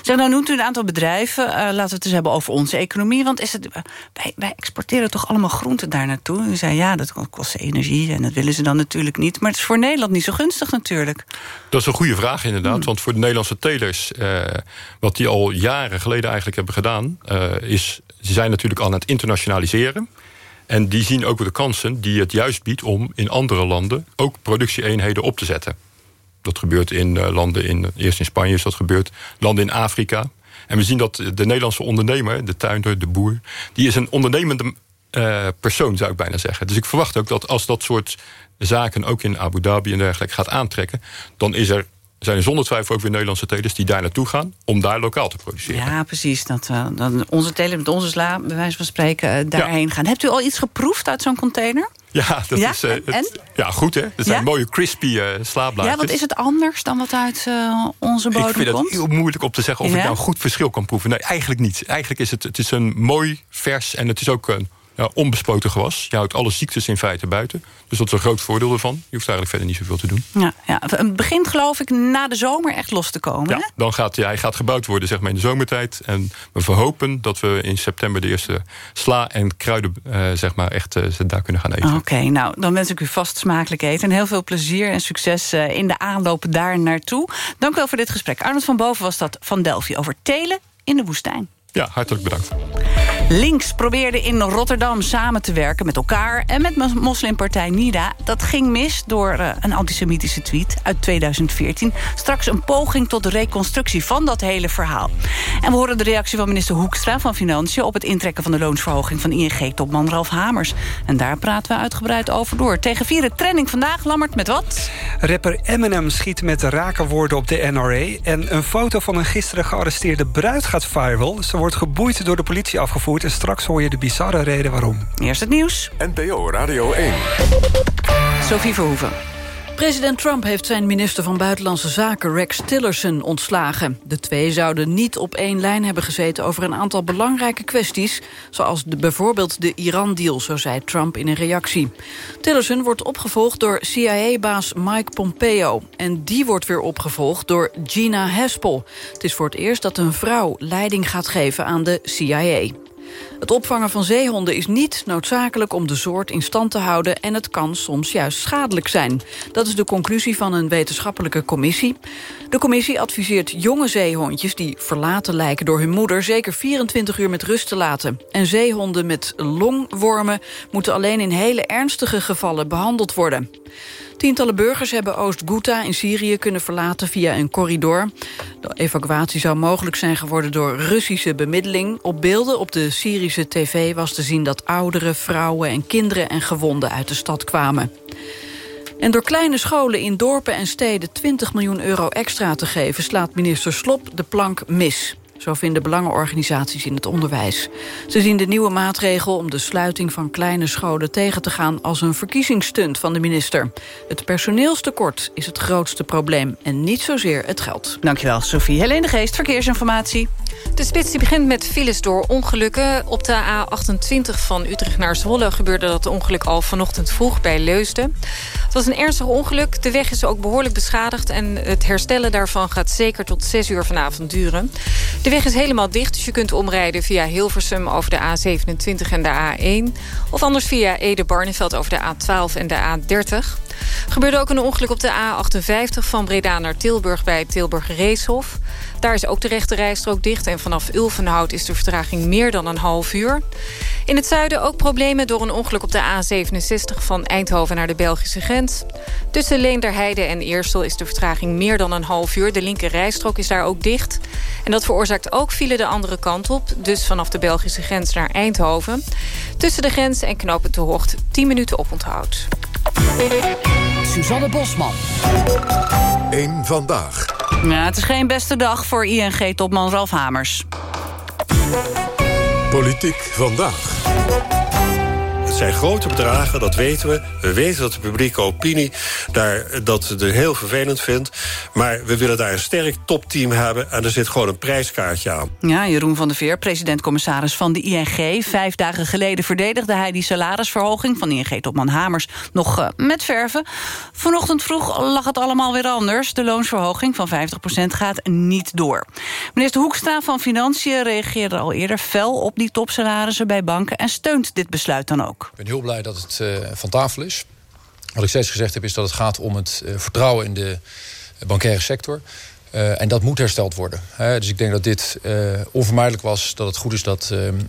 Zeg, nou noemt u een aantal bedrijven. Uh, laten we het eens hebben over onze economie. Want is het, wij, wij exporteren toch allemaal groenten daar naartoe? U zei, ja, dat kost energie en dat willen ze dan natuurlijk niet. Maar het is voor Nederland niet zo gunstig natuurlijk. Dat is een goede vraag inderdaad. Hmm. Want voor de Nederlandse telers, uh, wat die al jaren geleden eigenlijk hebben gedaan... Uh, is, ze zijn natuurlijk aan het internationaliseren. En die zien ook de kansen die het juist biedt... om in andere landen ook productieeenheden op te zetten. Dat gebeurt in uh, landen, in, eerst in Spanje is dat gebeurd... landen in Afrika. En we zien dat de Nederlandse ondernemer, de tuinder, de boer... die is een ondernemende uh, persoon, zou ik bijna zeggen. Dus ik verwacht ook dat als dat soort zaken... ook in Abu Dhabi en dergelijke gaat aantrekken... dan is er zijn er zonder twijfel ook weer Nederlandse telers die daar naartoe gaan... om daar lokaal te produceren. Ja, precies. Dat, uh, dan onze telers met onze sla, bij wijze van spreken, uh, daarheen ja. gaan. Hebt u al iets geproefd uit zo'n container? Ja, dat ja? is uh? Het, ja, goed hè. Dat zijn ja? mooie crispy slaablaadjes. Ja, wat is het anders dan wat uit onze bodem komt? Ik vind het heel moeilijk om te zeggen of ik nou een goed verschil kan proeven. Nee, eigenlijk niet. Eigenlijk is het, het is een mooi, vers en het is ook een ja, onbespoten gewas. Je houdt alle ziektes in feite buiten. Dus dat is een groot voordeel ervan. Je hoeft eigenlijk verder niet zoveel te doen. Ja, ja. Het begint geloof ik na de zomer echt los te komen. Ja, hè? dan gaat ja, hij gaat gebouwd worden zeg maar, in de zomertijd. En we verhopen dat we in september de eerste sla en kruiden eh, zeg maar, echt eh, daar kunnen gaan eten. Oké, nou, dan wens ik u vast smakelijk eten. En heel veel plezier en succes eh, in de aanloop daar naartoe. Dank u wel voor dit gesprek. Arnold van Boven was dat van Delphi over telen in de woestijn. Ja, hartelijk bedankt. Links probeerde in Rotterdam samen te werken met elkaar... en met mos- moslimpartij NIDA. Dat ging mis door eh, een antisemitische tweet uit 2014. Straks een poging tot reconstructie van dat hele verhaal. En we horen de reactie van minister Hoekstra van Financiën... op het intrekken van de loonsverhoging van ING-topman Ralf Hamers. En daar praten we uitgebreid over door. Tegen vierde trending vandaag, Lammert, met wat? Rapper Eminem schiet met rake woorden op de NRA... en een foto van een gisteren gearresteerde bruid gaat viral. Ze wordt geboeid door de politie afgevoerd... en straks hoor je de bizarre reden waarom. Eerst het nieuws. NPO Radio 1. Sophie Verhoeven. President Trump heeft zijn minister van Buitenlandse Zaken Rex Tillerson ontslagen. De twee zouden niet op één lijn hebben gezeten over een aantal belangrijke kwesties... zoals de, bijvoorbeeld de Iran-deal, zo zei Trump in een reactie. Tillerson wordt opgevolgd door CIA-baas Mike Pompeo. En die wordt weer opgevolgd door Gina Haspel. Het is voor het eerst dat een vrouw leiding gaat geven aan de CIA. Het opvangen van zeehonden is niet noodzakelijk om de soort in stand te houden... en het kan soms juist schadelijk zijn. Dat is de conclusie van een wetenschappelijke commissie. De commissie adviseert jonge zeehondjes die verlaten lijken door hun moeder... zeker 24 uur met rust te laten. En zeehonden met longwormen moeten alleen in hele ernstige gevallen behandeld worden. Tientallen burgers hebben Oost-Ghouta in Syrië kunnen verlaten via een corridor. De evacuatie zou mogelijk zijn geworden door Russische bemiddeling. Op beelden op de Syrische tv was te zien dat ouderen, vrouwen en kinderen en gewonden uit de stad kwamen. En door kleine scholen in dorpen en steden 20 miljoen euro extra te geven... slaat minister Slop de plank mis. Zo vinden belangenorganisaties in het onderwijs. Ze zien de nieuwe maatregel om de sluiting van kleine scholen tegen te gaan... als een verkiezingsstunt van de minister. Het personeelstekort is het grootste probleem en niet zozeer het geld. Dankjewel, Sophie. Helene de Geest, verkeersinformatie. De spits die begint met files door ongelukken. Op de A28 van Utrecht naar Zwolle gebeurde dat ongeluk al vanochtend vroeg bij Leusden. Het was een ernstig ongeluk. De weg is ook behoorlijk beschadigd... en het herstellen daarvan gaat zeker tot 6 uur vanavond duren. De weg is helemaal dicht, dus je kunt omrijden via Hilversum... over de A27 en de A1. Of anders via Ede-Barneveld over de A12 en de A30. Gebeurde ook een ongeluk op de A58 van Breda naar Tilburg... bij Tilburg Reeshof. Daar is ook de rechte rijstrook dicht... en vanaf Ulvenhout is de vertraging meer dan een half uur. In het zuiden ook problemen door een ongeluk op de A67... van Eindhoven naar de Belgische grens. Tussen Leenderheide en Eersel is de vertraging meer dan een half uur. De linker rijstrook is daar ook dicht. En dat veroorzaakt ook file de andere kant op. Dus vanaf de Belgische grens naar Eindhoven. Tussen de grens en knopen te Hocht 10 minuten oponthoud. Suzanne Bosman. Eén vandaag. Ja, het is geen beste dag voor ING-topman Ralf Hamers. Politiek vandaag. Het zijn grote bedragen, dat weten we. We weten dat de publieke opinie daar, dat het heel vervelend vindt. Maar we willen daar een sterk topteam hebben... en er zit gewoon een prijskaartje aan. Ja, Jeroen van der Veer, president-commissaris van de ING. Vijf dagen geleden verdedigde hij die salarisverhoging... van ING-topman Hamers nog uh, met verven. Vanochtend vroeg lag het allemaal weer anders. De loonsverhoging van 50% gaat niet door. Minister Hoekstra van Financiën reageerde al eerder fel... op die topsalarissen bij banken en steunt dit besluit dan ook. Ik ben heel blij dat het uh, van tafel is. Wat ik steeds gezegd heb is dat het gaat om het uh, vertrouwen in de bankaire sector. Uh, en dat moet hersteld worden. Hè? Dus ik denk dat dit onvermijdelijk was. Dat het goed is dat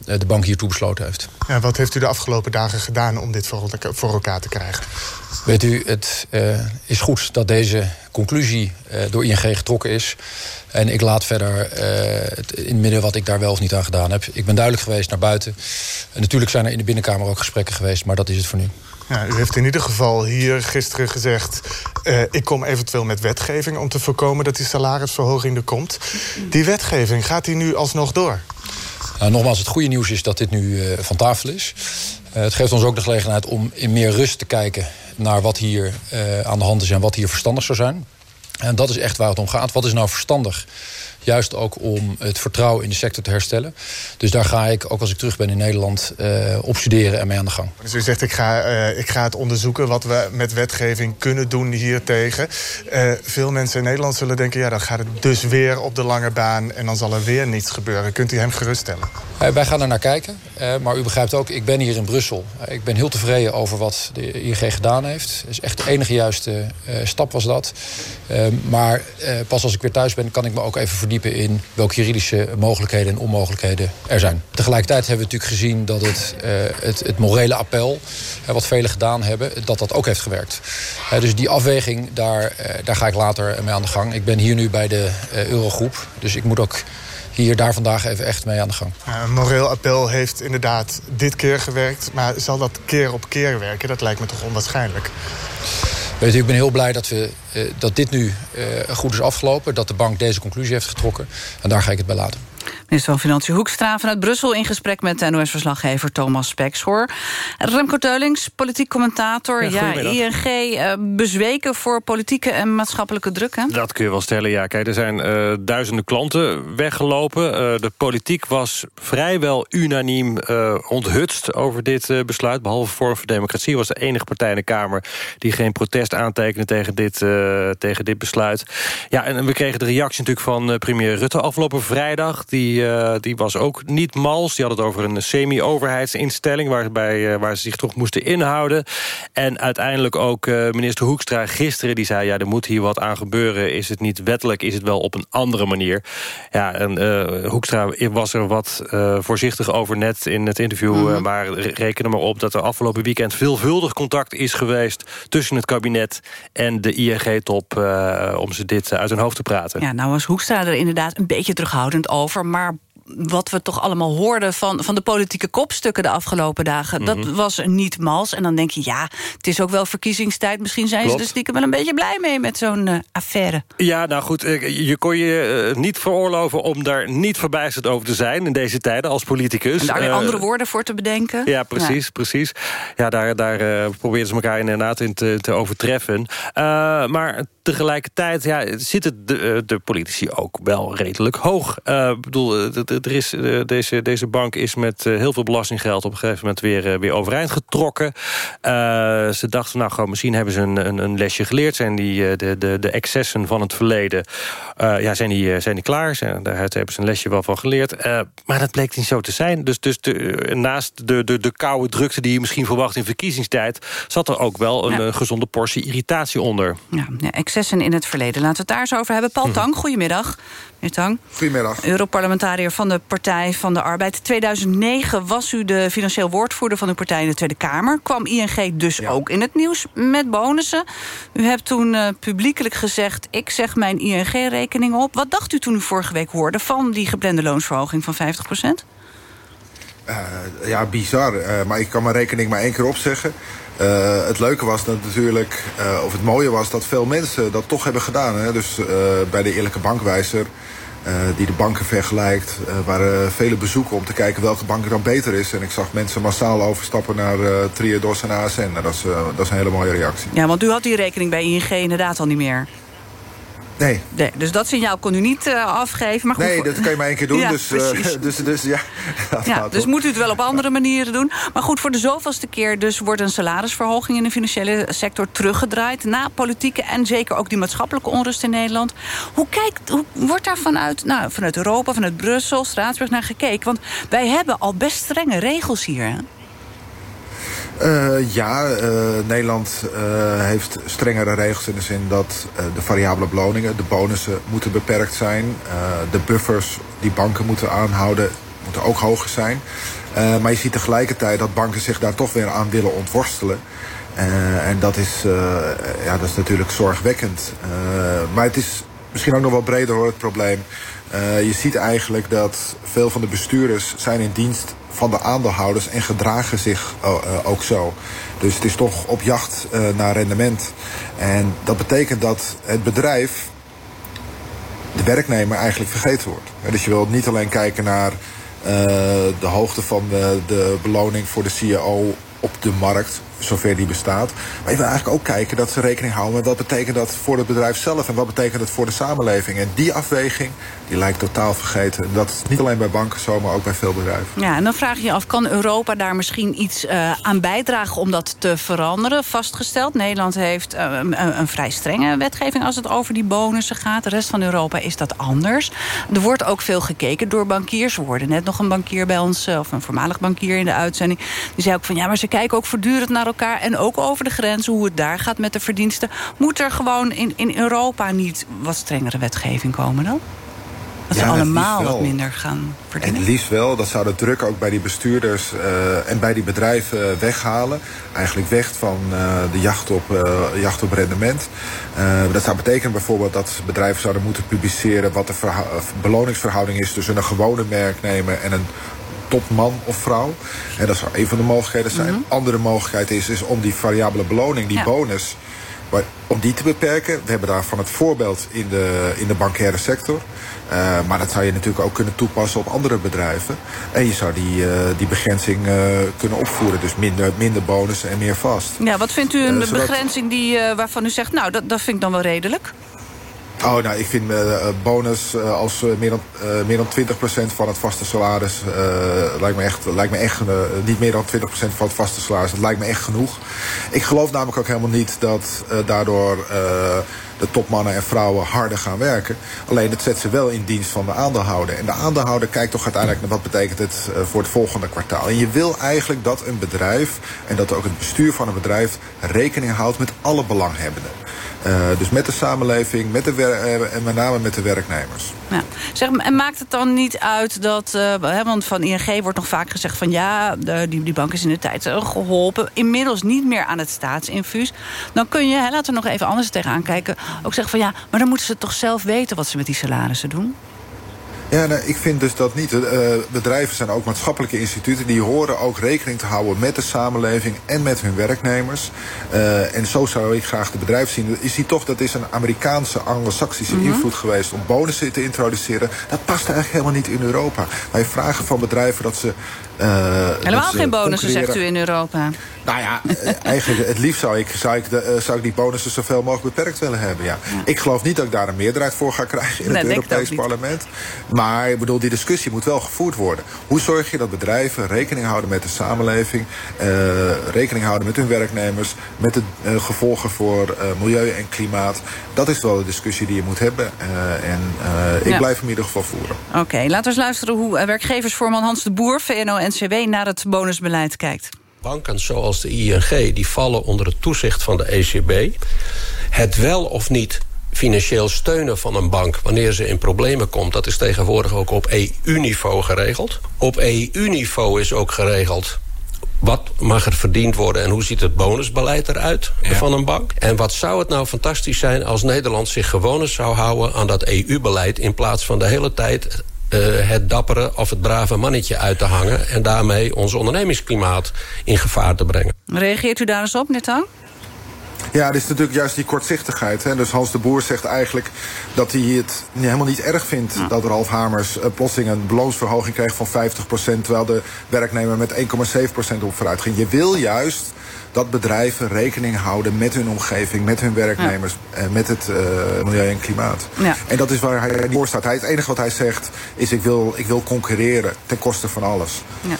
de bank hiertoe besloten heeft. Ja, wat heeft u de afgelopen dagen gedaan om dit voor, voor elkaar te krijgen? Weet u, het is goed dat deze conclusie door ING getrokken is. En ik laat verder uh, in het midden wat ik daar wel of niet aan gedaan heb. Ik ben duidelijk geweest naar buiten. En natuurlijk zijn er in de binnenkamer ook gesprekken geweest, maar dat is het voor nu. Ja, u heeft in ieder geval hier gisteren gezegd... Uh, ik kom eventueel met wetgeving om te voorkomen dat die salarisverhoging er komt. Die wetgeving, gaat die nu alsnog door? Nou, nogmaals, het goede nieuws is dat dit nu uh, van tafel is. Het geeft ons ook de gelegenheid om in meer rust te kijken... naar wat hier aan de hand is en wat hier verstandig zou zijn. En dat is echt waar het om gaat. Wat is nou verstandig? Juist ook om het vertrouwen in de sector te herstellen. Dus daar ga ik, ook als ik terug ben in Nederland, uh, op studeren en mee aan de gang. Dus u zegt, ik ga, uh, ik ga het onderzoeken wat we met wetgeving kunnen doen hiertegen. Uh, veel mensen in Nederland zullen denken, ja, dan gaat het dus weer op de lange baan... en dan zal er weer niets gebeuren. Kunt u hem geruststellen? wij gaan er naar kijken. maar u begrijpt ook, ik ben hier in Brussel. ik ben heel tevreden over wat de ING gedaan heeft. is echt de enige juiste stap was dat. maar pas als ik weer thuis ben, kan ik me ook even verdiepen in welke juridische mogelijkheden en onmogelijkheden er zijn. Tegelijkertijd hebben we natuurlijk gezien dat het, uh, het, het morele appel, uh, wat velen gedaan hebben, dat dat ook heeft gewerkt. Uh, dus die afweging, daar, daar ga ik later mee aan de gang. Ik ben hier nu bij de Eurogroep, dus ik moet ook hier daar vandaag even echt mee aan de gang. een moreel appel heeft inderdaad dit keer gewerkt, maar zal dat keer op keer werken? Dat lijkt me toch onwaarschijnlijk. Weet ik ben heel blij dat, we, uh, dat dit nu uh, goed is afgelopen. Dat de bank deze conclusie heeft getrokken. En daar ga ik het bij laten. Minister van Financiën Hoekstra vanuit Brussel... in gesprek met NOS-verslaggever Thomas Spekshoor. Remco Teulings, politiek commentator. Ja, ja ING uh, bezweken voor politieke en maatschappelijke druk, hè? Dat kun je wel stellen, ja. Kijk, er zijn uh, duizenden klanten weggelopen. Uh, de politiek was vrijwel unaniem onthutst over dit besluit. Behalve Vorm voor Democratie was de enige partij in de Kamer... die geen protest aantekende tegen dit, tegen dit besluit. Ja, en we kregen de reactie natuurlijk van premier Rutte afgelopen vrijdag... Die die, uh, die was ook niet mals. Die had het over een semi-overheidsinstelling... Waarbij, uh, waar ze zich toch moesten inhouden. En uiteindelijk ook uh, minister Hoekstra gisteren... die zei, ja, er moet hier wat aan gebeuren. Is het niet wettelijk, is het wel op een andere manier. Ja, en Hoekstra was er wat voorzichtig over net in het interview... Mm -hmm. maar reken er maar op dat er afgelopen weekend... veelvuldig contact is geweest tussen het kabinet... en de ING-top om ze dit uit hun hoofd te praten. Ja, nou was Hoekstra er inderdaad een beetje terughoudend over maar wat we toch allemaal hoorden van, van de politieke kopstukken de afgelopen dagen. Dat Mhm. was niet mals. En dan denk je, ja, het is ook wel verkiezingstijd. Misschien zijn Klopt. ze er stiekem wel een beetje blij mee met zo'n eh, affaire. Ja, nou goed, eh, je kon je eh, niet veroorloven om daar niet verbijsterd over te zijn... in deze tijden als politicus. En daar andere woorden voor te bedenken. Ja, precies, precies. Ja, daar, daar probeerden ze elkaar inderdaad in te, te overtreffen. Maar tegelijkertijd ja, zitten de, de politici ook wel redelijk hoog. Ik bedoel, eh, d- d- er is, eh, deze, deze bank is met eh, heel veel belastinggeld... op een gegeven moment weer, eh, weer overeind getrokken. Eh, ze dachten, nou, gewoon, misschien hebben ze een, een, een lesje geleerd. Zijn die, eh, de, de, de excessen van het verleden... eh, ja, zijn die, eh, zijn die klaar? Zijn, daar hebben ze een lesje wel van geleerd. Eh, maar dat bleek niet zo te zijn. Dus, dus de, eh, naast de, de, de koude drukte die je misschien verwacht in verkiezingstijd... zat er ook wel een Ja. eh, gezonde portie irritatie onder. Ja, ja, excessen in het verleden. Laten we het daar eens over hebben. Paul Tang, goedemiddag. Meneer Tang. Goedemiddag. Europarlementariër van de Partij van de Arbeid. 2009 was u de financieel woordvoerder van uw partij in de Tweede Kamer. Kwam ING dus ook in het nieuws met bonussen. U hebt toen eh, publiekelijk gezegd... ik zeg mijn ING-rekening op. Wat dacht u toen u vorige week hoorde... van die geplande loonsverhoging van 50% Eh, ja, bizar. Eh, maar ik kan mijn rekening maar één keer opzeggen. Eh, het leuke was dat natuurlijk, of het mooie was, dat veel mensen dat toch hebben gedaan. Hè? Dus bij de Eerlijke Bankwijzer, die de banken vergelijkt, eh, waren vele bezoeken om te kijken welke bank er dan beter is. En ik zag mensen massaal overstappen naar eh Triodos en ASN. Nou, dat, is, eh, dat is een hele mooie reactie. Ja, want u had die rekening bij ING inderdaad al niet meer. Nee. nee dus dat signaal kon u niet eh, afgeven. Maar goed, Nee, dat kan je maar één keer doen. *laughs* Ja, dus, eh, *laughs* dus, dus ja. *laughs* Ja, dus op. moet u het wel op andere manieren doen. Maar goed, voor de zoveelste keer dus wordt een salarisverhoging in de financiële sector teruggedraaid. Na politieke en zeker ook die maatschappelijke onrust in Nederland. Hoe, kijkt, hoe wordt daar vanuit, nou, vanuit Europa, vanuit Brussel, Straatsburg naar gekeken? Want wij hebben al best strenge regels hier. Hè? Eh, ja, eh, Nederland eh, heeft strengere regels in de zin dat de variabele beloningen, de bonussen moeten beperkt zijn. De buffers die banken moeten aanhouden, moeten ook hoger zijn. Maar je ziet tegelijkertijd dat banken zich daar toch weer aan willen ontworstelen. En dat is, ja, dat is natuurlijk zorgwekkend. Maar het is misschien ook nog wel breder hoor, het probleem. Je ziet eigenlijk dat veel van de bestuurders zijn in dienst van de aandeelhouders en gedragen zich eh, eh, ook zo. Dus het is toch op jacht eh, naar rendement. En dat betekent dat het bedrijf de werknemer eigenlijk vergeten wordt. Dus je wilt niet alleen kijken naar de hoogte van de, de beloning voor de CEO op de markt, zover die bestaat. Maar je wil eigenlijk ook kijken dat ze rekening houden met wat betekent dat voor het bedrijf zelf en wat betekent het voor de samenleving. En die afweging die lijkt totaal vergeten. Dat is niet alleen bij banken zo, maar ook bij veel bedrijven. Ja, en dan vraag je je af, kan Europa daar misschien iets uh, aan bijdragen om dat te veranderen? Vastgesteld, Nederland heeft uh, een, vrij strenge wetgeving als het over die bonussen gaat. De rest van Europa is dat anders. Er wordt ook veel gekeken door bankiers. We hoorden net nog een bankier bij ons, of een voormalig bankier in de uitzending. Die zei ook van ja, maar ze kijken ook voortdurend naar elkaar en ook over de grenzen, hoe het daar gaat met de verdiensten. Moet er gewoon in, in Europa niet wat strengere wetgeving komen dan? Dat ze allemaal wat minder gaan verdienen? Het liefst wel. Dat zou de druk ook bij die bestuurders uh, en bij die bedrijven weghalen. Eigenlijk weg van uh, de jacht op, uh, jacht op rendement. dat zou betekenen bijvoorbeeld dat bedrijven zouden moeten publiceren... wat de beloningsverhouding is tussen een gewone merknemer en een topman of vrouw. En dat zou een van de mogelijkheden zijn. Mm Andere mogelijkheid is, is om die variabele beloning, die ja. bonus... Maar om die te beperken, we hebben daarvan het voorbeeld in de, in de bankaire sector. Uh, maar dat zou je natuurlijk ook kunnen toepassen op andere bedrijven. En je zou die, uh, die begrenzing uh, kunnen opvoeren. Dus minder, minder bonussen en meer vast. Ja, wat vindt u een begrenzing die, waarvan u zegt... nou, dat, dat vind ik dan wel redelijk? Oh, nou, ik vind uh, bonus uh, als meer dan, meer dan 20% van het vaste salaris... lijkt me echt, lijkt me echt niet meer dan 20% van het vaste salaris. Dat lijkt me echt genoeg. Ik geloof namelijk ook helemaal niet dat daardoor de topmannen en vrouwen harder gaan werken. Alleen het zet ze wel in dienst van de aandeelhouder. En de aandeelhouder kijkt toch uiteindelijk naar wat betekent het voor het volgende kwartaal. En je wil eigenlijk dat een bedrijf en dat ook het bestuur van een bedrijf rekening houdt met alle belanghebbenden. Uh, dus met de samenleving, met de uh, en met name met de werknemers. Ja. Zeg, en maakt het dan niet uit dat... Uh, hè, want van ING wordt nog vaak gezegd van... ja, de, die, die bank is in de tijd geholpen. Inmiddels niet meer aan het staatsinfuus. Dan kun je, hè, laten we nog even anders tegenaan kijken... ook zeggen van ja, maar dan moeten ze toch zelf weten... wat ze met die salarissen doen? Ja, nou, ik vind dus dat niet. Uh, bedrijven zijn ook maatschappelijke instituten. Die horen ook rekening te houden met de samenleving en met hun werknemers. Uh, en zo zou ik graag de bedrijf zien. Is die toch, dat is een Amerikaanse, anglo-saxische mm -hmm. invloed geweest... om bonussen te introduceren. Dat past eigenlijk helemaal niet in Europa. Wij vragen van bedrijven dat ze Helemaal geen bonussen, zegt u in Europa. Nou ja, eigenlijk het liefst zou ik, zou, ik de, zou ik die bonussen zoveel mogelijk beperkt willen hebben. Ja. ja. Ik geloof niet dat ik daar een meerderheid voor ga krijgen in nee, het Europees parlement. Maar ik bedoel, die discussie moet wel gevoerd worden. Hoe zorg je dat bedrijven rekening houden met de samenleving... Rekening houden met hun werknemers... met de gevolgen voor milieu en klimaat. Dat is wel de discussie die je moet hebben. en ik ja. blijf hem in ieder geval voeren. Oké, okay, laten we eens luisteren hoe werkgeversvoorman Hans de Boer... VNO NCW naar het bonusbeleid kijkt. Banken zoals de ING die vallen onder het toezicht van de ECB. Het wel of niet financieel steunen van een bank wanneer ze in problemen komt... dat is tegenwoordig ook op EU-niveau geregeld. Op EU-niveau is ook geregeld wat mag er verdiend worden en hoe ziet het bonusbeleid eruit ja. van een bank? En wat zou het nou fantastisch zijn als Nederland zich gewoon eens zou houden aan dat EU-beleid... in plaats van de hele tijd uh, het dappere of het brave mannetje uit te hangen... en daarmee ons ondernemingsklimaat in gevaar te brengen. Reageert u daar eens op, Netang? Ja, dit is natuurlijk juist die kortzichtigheid. Hè. Dus Hans de Boer zegt eigenlijk dat hij het helemaal niet erg vindt... Ja. dat Ralf Hamers uh, plotseling een beloonsverhoging kreeg van 50% terwijl de werknemer met 1,7% op vooruit ging. Je wil juist dat bedrijven rekening houden met hun omgeving, met hun werknemers, ja. en met het uh, milieu en klimaat. Ja. En dat is waar hij niet voor staat. Hij, het enige wat hij zegt is: ik wil, ik wil concurreren ten koste van alles. Ja.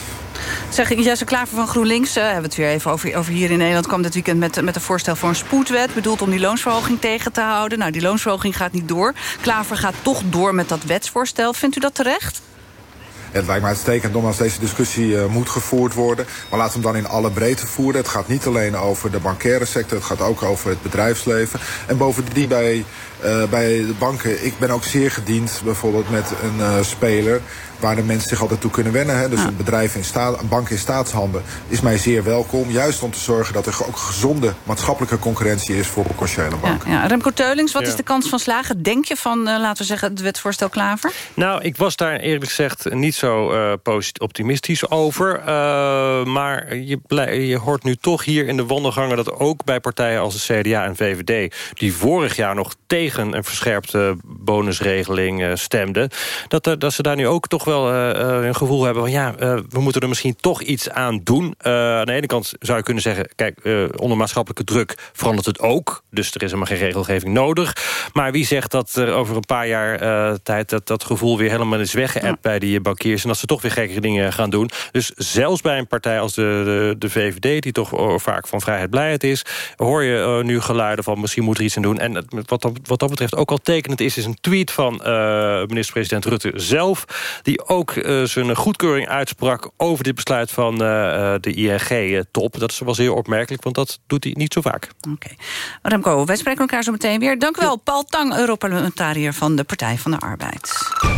Zeg ik, Jesse Klaver van GroenLinks, uh, hebben we het weer even over, over hier in Nederland... kwam dit weekend met, met een voorstel voor een spoedwet... bedoeld om die loonsverhoging tegen te houden. Nou, die loonsverhoging gaat niet door. Klaver gaat toch door met dat wetsvoorstel. Vindt u dat terecht? Het lijkt me uitstekend om als deze discussie uh, moet gevoerd worden. Maar laten we hem dan in alle breedte voeren. Het gaat niet alleen over de bankaire sector, het gaat ook over het bedrijfsleven. En bovendien bij, uh, bij de banken, ik ben ook zeer gediend bijvoorbeeld met een uh, speler waar de mensen zich altijd toe kunnen wennen. Hè. Dus ja. een bedrijf in staat, een bank in staatshanden is mij zeer welkom. Juist om te zorgen dat er ook gezonde maatschappelijke concurrentie is voor commerciële banken. Ja, ja. Remco Teulings, wat is de kans van slagen? Denk je van, uh, laten we zeggen, het wetsvoorstel Klaver? Nou, ik was daar eerlijk gezegd niet zo uh, optimistisch over. Uh, maar je, je hoort nu toch hier in de wandelgangen... dat ook bij partijen als de CDA en VVD... die vorig jaar nog tegen een verscherpte bonusregeling stemden... Dat, dat ze daar nu ook toch wel uh, een gevoel hebben van... ja, uh, we moeten er misschien toch iets aan doen. aan de ene kant zou je kunnen zeggen... kijk, onder maatschappelijke druk verandert het ook. Dus er is helemaal geen regelgeving nodig. Maar wie zegt dat er over een paar jaar tijd... dat dat gevoel weer helemaal is weggeëpt ja. bij die bankiers... en dat ze toch weer gekke dingen gaan doen. Dus zelfs bij een partij als de, de, de VVD... die toch vaak van vrijheid blijheid is... hoor je nu geluiden van misschien moet er iets aan doen. En wat dat, wat dat betreft ook al tekenend is... is een tweet van minister-president Rutte zelf... die ook uh, zijn goedkeuring uitsprak over dit besluit van uh, de ING-top. Dat was heel opmerkelijk, want dat doet hij niet zo vaak. Oké. Okay. Remco, wij spreken elkaar zo meteen weer. Dank u wel, Paul Tang, Europarlementariër van de Partij van de Arbeid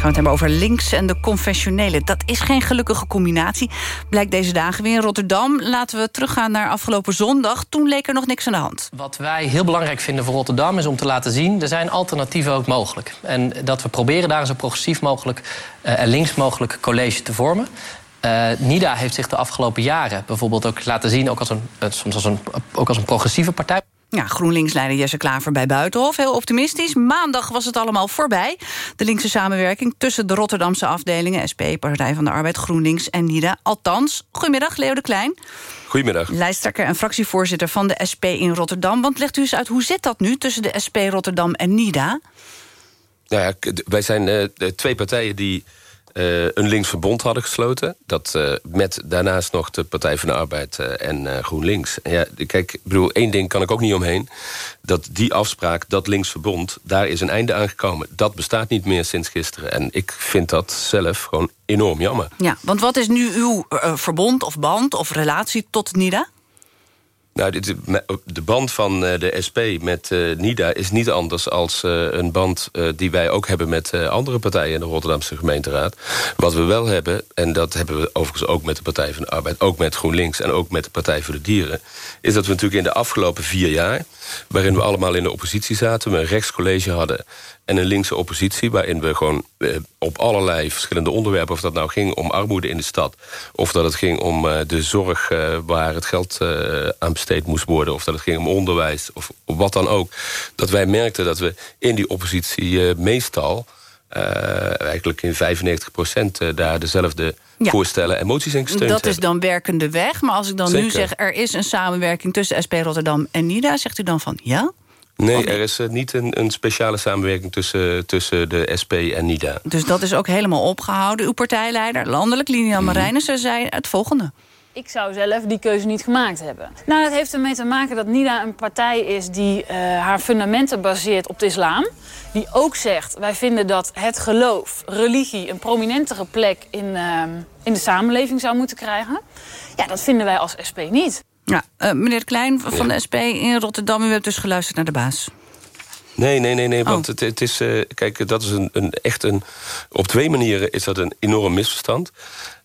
gaan het hebben over links en de confessionele. Dat is geen gelukkige combinatie. Blijkt deze dagen weer in Rotterdam. Laten we teruggaan naar afgelopen zondag. Toen leek er nog niks aan de hand. Wat wij heel belangrijk vinden voor Rotterdam... is om te laten zien, er zijn alternatieven ook mogelijk. En dat we proberen daar zo progressief mogelijk... Uh, en links mogelijk college te vormen. Uh, NIDA heeft zich de afgelopen jaren bijvoorbeeld ook laten zien... ook als een, soms als een, ook als een progressieve partij. Ja, GroenLinks-leider Jesse Klaver bij Buitenhof. Heel optimistisch. Maandag was het allemaal voorbij. De linkse samenwerking tussen de Rotterdamse afdelingen... SP, Partij van de Arbeid, GroenLinks en NIDA. Althans, goedemiddag, Leo de Klein. Goedemiddag. Lijsttrekker en fractievoorzitter van de SP in Rotterdam. Want legt u eens uit, hoe zit dat nu tussen de SP Rotterdam en NIDA? Nou ja, wij zijn uh, twee partijen die uh, een linksverbond hadden gesloten. Dat uh, met daarnaast nog de Partij van de Arbeid uh, en GroenLinks. En ja, kijk, ik bedoel, één ding kan ik ook niet omheen. Dat die afspraak, dat linksverbond, daar is een einde aangekomen. Dat bestaat niet meer sinds gisteren. En ik vind dat zelf gewoon enorm jammer. Ja, want wat is nu uw verbond of band of relatie tot NIDA? Nou, de band van eh, de SP met uh, NIDA is niet anders als uh, een band die wij ook hebben met andere partijen in de Rotterdamse gemeenteraad. Wat we wel hebben, en dat hebben we overigens ook met de Partij van de Arbeid, ook met GroenLinks en ook met de Partij voor de Dieren, is dat we natuurlijk in de afgelopen vier jaar, waarin we allemaal in de oppositie zaten, we een rechtscollege hadden en een linkse oppositie... waarin we gewoon eh, op allerlei verschillende onderwerpen... of dat nou ging om armoede in de stad... of dat het ging om eh, de zorg uh, waar het geld uh, aan besteed moest worden... of dat het ging om onderwijs of wat dan ook... dat wij merkten dat we in die oppositie meestal... eigenlijk in 95 procent daar dezelfde ja. voorstellen en moties in gesteund Dat is dan werkende weg. Maar als ik dan Zeker. nu zeg, er is een samenwerking tussen SP Rotterdam en NIDA... zegt u dan van ja? Nee, er is uh, niet een, een, speciale samenwerking tussen, tussen de SP en NIDA. Dus dat is ook helemaal opgehouden. Uw partijleider, landelijk, Linian mhm. Marijnissen, zei het volgende. Ik zou zelf die keuze niet gemaakt hebben. Nou, dat heeft ermee te maken dat NIDA een partij is... die uh, haar fundamenten baseert op de islam. Die ook zegt, wij vinden dat het geloof, religie... een prominentere plek in, uh, in de samenleving zou moeten krijgen. Ja, dat vinden wij als SP niet. Ja, uh, meneer Klein van de SP in Rotterdam, u hebt dus geluisterd naar de baas. Nee, nee, nee, nee. Want oh. het, het, is. Uh, kijk, dat is een, een, echt een. Op twee manieren is dat een enorm misverstand.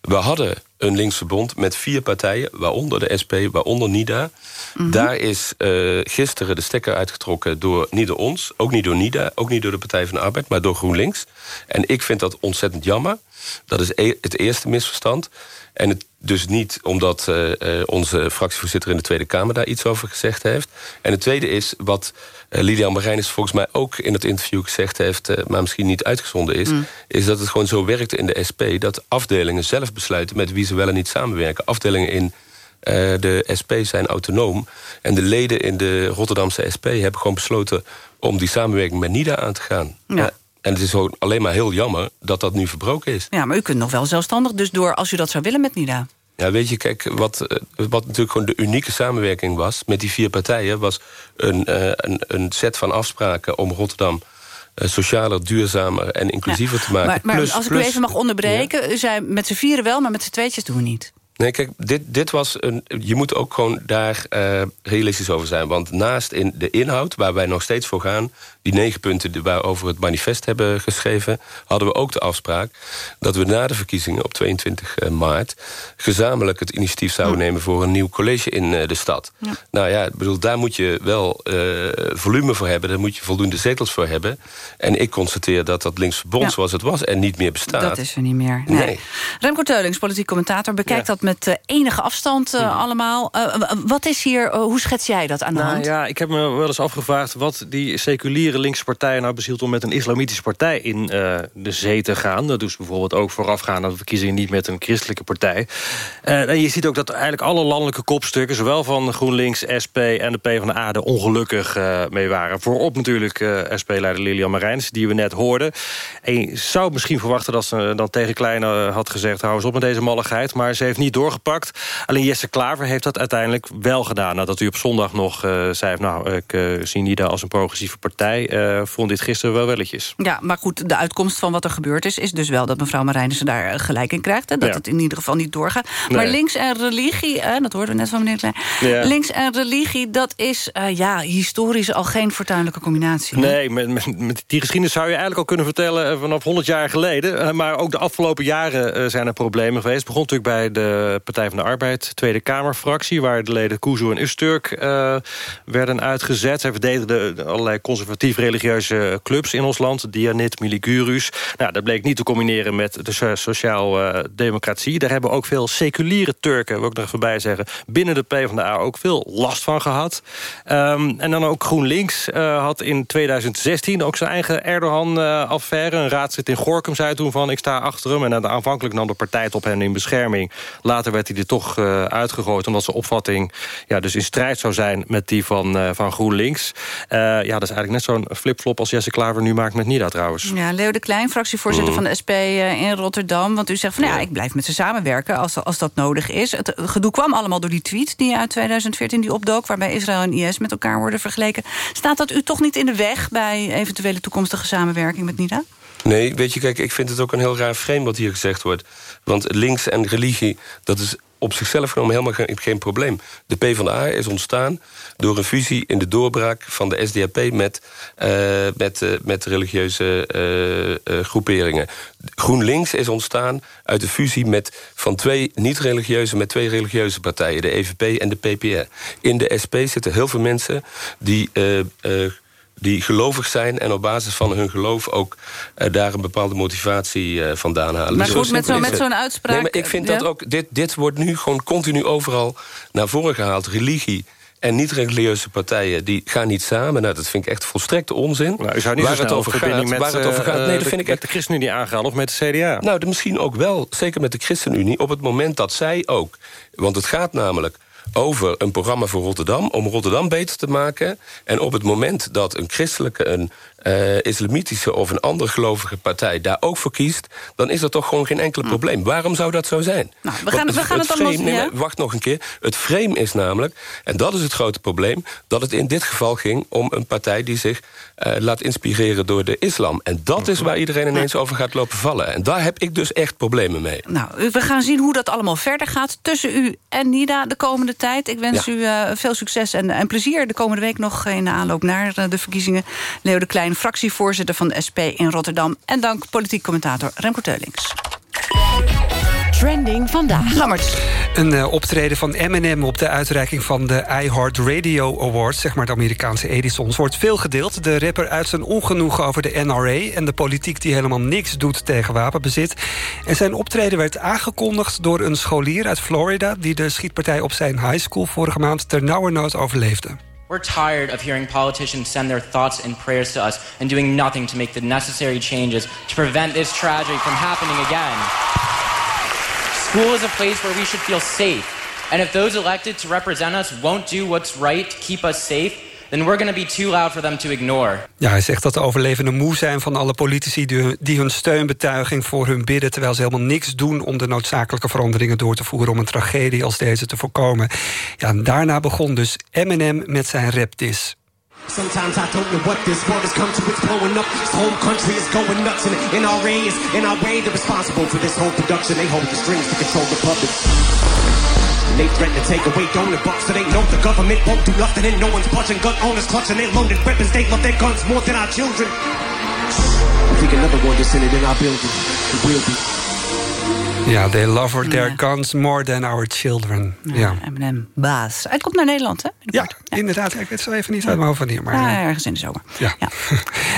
We hadden een linksverbond met vier partijen, waaronder de SP, waaronder NIDA. Mm -hmm. Daar is uh, gisteren de stekker uitgetrokken door niet door ons, ook niet door NIDA, ook niet door de Partij van de Arbeid, maar door GroenLinks. En ik vind dat ontzettend jammer. Dat is e het eerste misverstand. En het dus niet omdat uh, uh, onze fractievoorzitter in de Tweede Kamer daar iets over gezegd heeft. En het tweede is wat uh, Lilian Marijnis volgens mij ook in het interview gezegd heeft... maar misschien niet uitgezonden is... Mm. is dat het gewoon zo werkt in de SP... dat afdelingen zelf besluiten met wie ze wel en niet samenwerken. Afdelingen in de SP zijn autonoom. En de leden in de Rotterdamse SP hebben gewoon besloten... om die samenwerking met NIDA aan te gaan. Ja. En het is gewoon alleen maar heel jammer dat dat nu verbroken is. Ja, maar u kunt nog wel zelfstandig dus door als u dat zou willen met NIDA. Ja, weet je, kijk, wat, eh, wat natuurlijk gewoon de unieke samenwerking was... met die vier partijen, was een, uh, een, een set van afspraken om Rotterdam... Uh, socialer, duurzamer en inclusiever ja, te maken. Maar, maar plus, als ik u even mag onderbreken... Ja? u zei met z'n vieren wel, maar met z'n tweetjes doen we niet. Nee, kijk, dit, dit was een. Je moet ook gewoon daar uh, realistisch over zijn. Want naast in de inhoud, waar wij nog steeds voor gaan, die negen punten waarover het manifest hebben geschreven, hadden we ook de afspraak dat we na de verkiezingen op 22 eh, maart gezamenlijk het initiatief zouden nemen voor een nieuw college in uh, de stad. Ja. Nou ja, bedoel, daar moet je wel volume voor hebben, daar moet je voldoende zetels voor hebben. En ik constateer dat dat linksverbond ja. zoals het was en niet meer bestaat. Dat is er niet meer. Nee. nee. Remco Teulings, politiek commentator, bekijkt dat met eh, enige afstand uh, allemaal. Uh, wat is hier, hoe schets jij dat aan de nou, hand? Ja, ik heb me wel eens afgevraagd wat die seculiere linkse partij nou bezielt om met een islamitische partij in de zee te gaan. Dat doen ze bijvoorbeeld ook voorafgaan aan de verkiezingen niet met een christelijke partij. en je ziet ook dat eigenlijk alle landelijke kopstukken, zowel van GroenLinks, SP en de PvdA, er ongelukkig mee waren. Voorop natuurlijk SP-leider Lilian Marijns, die we net hoorden. En je zou misschien verwachten dat ze dan tegen Kleine had gezegd... hou eens op met deze malligheid, maar ze heeft niet doorgepakt. Alleen Jesse Klaver heeft dat uiteindelijk wel gedaan. Nadat u op zondag nog uh, zei... nou, ik uh, zie NIDA als een progressieve partij... Uh, vond dit gisteren wel welletjes. Ja, maar goed, de uitkomst van wat er gebeurd is... is dus wel dat mevrouw Marijnissen daar gelijk in krijgt. Hè, dat het in ieder geval niet doorgaat. Nee. Maar links en religie, dat hoorden we net van meneer Klein... Ja. links en religie, dat is ja, historisch al geen fortuinlijke combinatie. Nee, met, met, met, die geschiedenis zou je eigenlijk al kunnen vertellen... vanaf 100 jaar geleden. maar ook de afgelopen jaren zijn er problemen geweest. Het begon natuurlijk bij de Partij van de Arbeid, Tweede Kamerfractie... waar de leden Kuzu en Usturk uh, werden uitgezet. Zij verdedigden allerlei conservatief-religieuze clubs in ons land. Dianit, Miligurus. Nou, dat bleek niet te combineren met de sociaal-democratie. Daar hebben ook veel seculiere Turken, wil ik nog even bij zeggen... binnen de PvdA ook veel last van gehad. Um, en dan ook GroenLinks had in 2016 ook zijn eigen Erdogan-affaire. een raadslid in Gorkum zei toen van... ik sta achter hem. En aanvankelijk nam de partij op hen in bescherming. Werd hij er toch uh, uitgegooid... omdat zijn opvatting ja, dus in strijd zou zijn met die van, uh, van GroenLinks. Uh, ja, dat is eigenlijk net zo'n flipflop als Jesse Klaver nu maakt met Nida trouwens. Ja, Leo de Klein, fractievoorzitter mm. van de SP in Rotterdam. Want u zegt van ja, ja ik blijf met ze samenwerken als, als dat nodig is. Het gedoe kwam allemaal door die tweet die uit 2014 die opdook... waarbij Israël en IS met elkaar worden vergeleken. Staat dat u toch niet in de weg bij eventuele toekomstige samenwerking met Nida? Nee, weet je, kijk, ik vind het ook een heel raar frame wat hier gezegd wordt. Want links en religie, dat is op zichzelf genomen helemaal geen, geen probleem. De PvdA is ontstaan door een fusie in de doorbraak van de SDAP... met, uh, met, uh, met religieuze uh, groeperingen. GroenLinks is ontstaan uit de fusie met, van twee niet-religieuze... met twee religieuze partijen, de EVP en de PPR. In de SP zitten heel veel mensen die die gelovig zijn en op basis van hun geloof ook uh, daar een bepaalde motivatie uh, vandaan halen. Maar dus goed, met zo'n zo uitspraak... Nee, maar ik vind ja? dat ook, dit, dit wordt nu gewoon continu overal naar voren gehaald. Religie en niet-religieuze partijen die gaan niet samen. Nou, dat vind ik echt volstrekt onzin. Nou, u zou niet waar, het over gaat, met, waar het over gaat. Nee, dat de, vind ik echt... de ChristenUnie aangaan of met de CDA? Nou, de, misschien ook wel. Zeker met de ChristenUnie. Op het moment dat zij ook... Want het gaat namelijk over een programma voor Rotterdam... om Rotterdam beter te maken. En op het moment dat een christelijke, een uh, islamitische of een andere gelovige partij daar ook voor kiest... dan is er toch gewoon geen enkel hm. probleem. Waarom zou dat zo zijn? Nou, we gaan, het, we gaan het, het frame, nee, ja? Wacht nog een keer. Het frame is namelijk, en dat is het grote probleem... dat het in dit geval ging om een partij die zich uh, laat inspireren door de islam. En dat is waar iedereen ineens over gaat lopen vallen. En daar heb ik dus echt problemen mee. Nou, we gaan zien hoe dat allemaal verder gaat... tussen u en Nida de komende tijd. Ik wens ja. u uh, veel succes en, en plezier de komende week nog... in de aanloop naar de verkiezingen. Leo de Klein fractievoorzitter van de SP in Rotterdam. En dank politiek commentator Remco Teulings. Trending vandaag. Lammert. Een uh, optreden van Eminem op de uitreiking van de iHeart Radio Awards... zeg maar de Amerikaanse Edisons, wordt veel gedeeld. De rapper uit zijn ongenoegen over de NRA... en de politiek die helemaal niks doet tegen wapenbezit. En zijn optreden werd aangekondigd door een scholier uit Florida... die de schietpartij op zijn high school vorige maand ter nauwernood overleefde. We're tired of hearing politicians send their thoughts and prayers to us and doing nothing to make the necessary changes to prevent this tragedy from happening again. School is a place where we should feel safe. And if those elected to represent us won't do what's right to keep us safe, then we're going to be too loud for them to ignore. Ja, hij zegt dat de overlevenden moe zijn van alle politici... die hun steunbetuiging voor hun bidden... terwijl ze helemaal niks doen om de noodzakelijke veranderingen door te voeren... om een tragedie als deze te voorkomen. Ja, en daarna begon dus Eminem met zijn rapdis. Sometimes I don't know what this world has come to. It's blowing up. This whole country is going nuts. And NRA is in our way. They're responsible for this whole production. They hold the strings to control the public. They threaten to take away donor bucks. So they know the government won't do nothing. And no one's punching gun owners clutching their loaded weapons. They love their guns more than our children. I think another one descended in our building. It will be. Ja, they love her, their guns more than our children. Ja, Eminem, baas. Hij komt naar Nederland, hè? Ja, inderdaad. Ik weet zo even niet uit mijn hoofd wanneer. Maar, Ja, eh, ergens in de zomer. Ja. *laughs*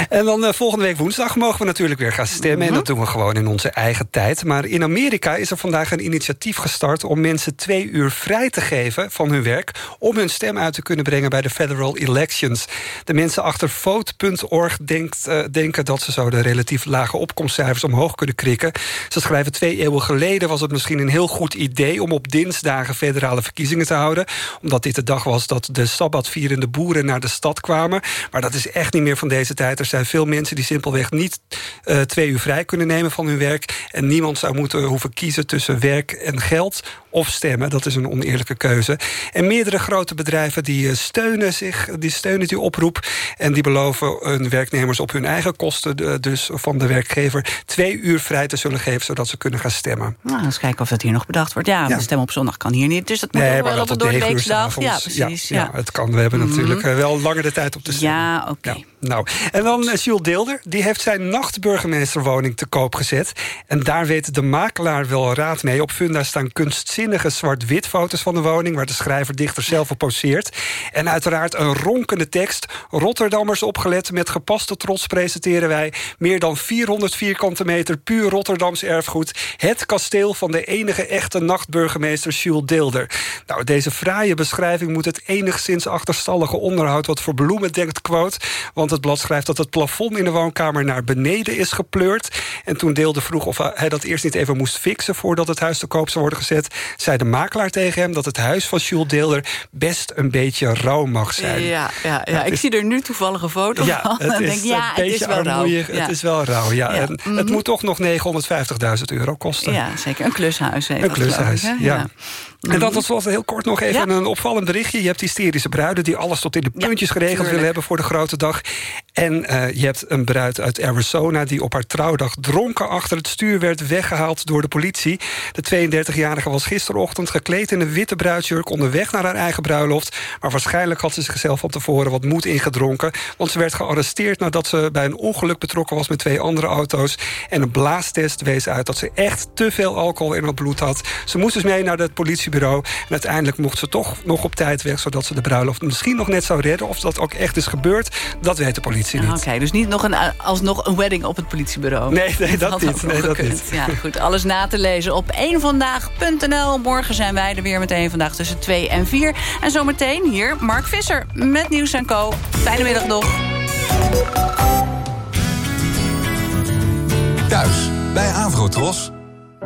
En dan eh, volgende week woensdag mogen we natuurlijk weer gaan stemmen. Mhm. En dat doen we gewoon in onze eigen tijd. Maar in Amerika is er vandaag een initiatief gestart... om mensen twee uur vrij te geven van hun werk... om hun stem uit te kunnen brengen bij de federal elections. De mensen achter vote.org denkt, eh, denken dat ze zo... de relatief lage opkomstcijfers omhoog kunnen krikken. Ze schrijven twee eeuwen geleden was het misschien een heel goed idee... om op dinsdagen federale verkiezingen te houden. Omdat dit de dag was dat de sabbatvierende boeren naar de stad kwamen. Maar dat is echt niet meer van deze tijd. Er zijn veel mensen die simpelweg niet eh, twee uur vrij kunnen nemen van hun werk. En niemand zou moeten hoeven kiezen tussen werk en geld of stemmen. Dat is een oneerlijke keuze. En meerdere grote bedrijven die eh, steunen, zich, die steunen die oproep. En die beloven hun werknemers op hun eigen kosten... dus van de werkgever twee uur vrij te zullen geven... zodat ze kunnen gaan stemmen. Nou, eens kijken of dat hier nog bedacht wordt. Ja, de stem op zondag kan hier niet. Dus dat moet maar wel op een doordeweeksdag. Ja, precies. Ja, Ja, ja, het kan. We hebben Mhm. natuurlijk eh, wel langer de tijd op de stem. Ja, oké. Nou, en dan eh, Jules Deelder. Die heeft zijn nachtburgemeesterwoning te koop gezet. En daar weet de makelaar wel raad mee. Op Funda staan kunstzinnige zwart-wit foto's van de woning... waar de schrijver-dichter zelf op poseert. En uiteraard een ronkende tekst. Rotterdammers opgelet. Met gepaste trots presenteren wij... meer dan 400 vierkante meter puur Rotterdams erfgoed. Het kasteel van de enige echte nachtburgemeester Jules Deelder. Nou, deze fraaie beschrijving moet het enigszins achterstallige onderhoud... wat voor bloemen denkt quote. Want het blad schrijft dat het plafond in de woonkamer naar beneden is gepleurd. En toen Deelder vroeg of hij dat eerst niet even moest fixen... voordat het huis te koop zou worden gezet... zei de makelaar tegen hem dat het huis van Jules Deelder... best een beetje rauw mag zijn. Ja, ja, ja. Ja, ik dus- zie er nu toevallig een foto Ja, van. het en is denk, ja, een het beetje is wel rauw. Ja. Het is wel rauw, ja. Ja. En Mhm. het moet toch nog 950.000 euro kosten. Ja, zeker. Een klushuis. Een klushuis, ja. En dan tot slot heel kort nog even een opvallend berichtje. Je hebt hysterische bruiden die alles tot in de puntjes geregeld tuurlijk. willen hebben voor de grote dag. En eh, je hebt een bruid uit Arizona die op haar trouwdag dronken achter het stuur werd weggehaald door de politie. De 32-jarige was gisterochtend gekleed in een witte bruidsjurk onderweg naar haar eigen bruiloft. Maar waarschijnlijk had ze zichzelf van tevoren wat moed ingedronken. Want ze werd gearresteerd nadat ze bij een ongeluk betrokken was met twee andere auto's. En een blaastest wees uit dat ze echt te veel alcohol in het bloed had. Ze moest dus mee naar het politiebureau. En uiteindelijk mocht ze toch nog op tijd weg... zodat ze de bruiloft misschien nog net zou redden. Of dat ook echt is gebeurd, dat weet de politie niet. Oké, dus niet nog een, alsnog een wedding op het politiebureau. Nee, nee, dat had niet. Nee, dat niet. Ja, goed. Alles na te lezen op eenvandaag.nl. Morgen zijn wij er weer met één vandaag tussen 2 en 4. En zometeen hier Mark Visser met Nieuws en Co. Fijne middag nog. Thuis bij Avrotros.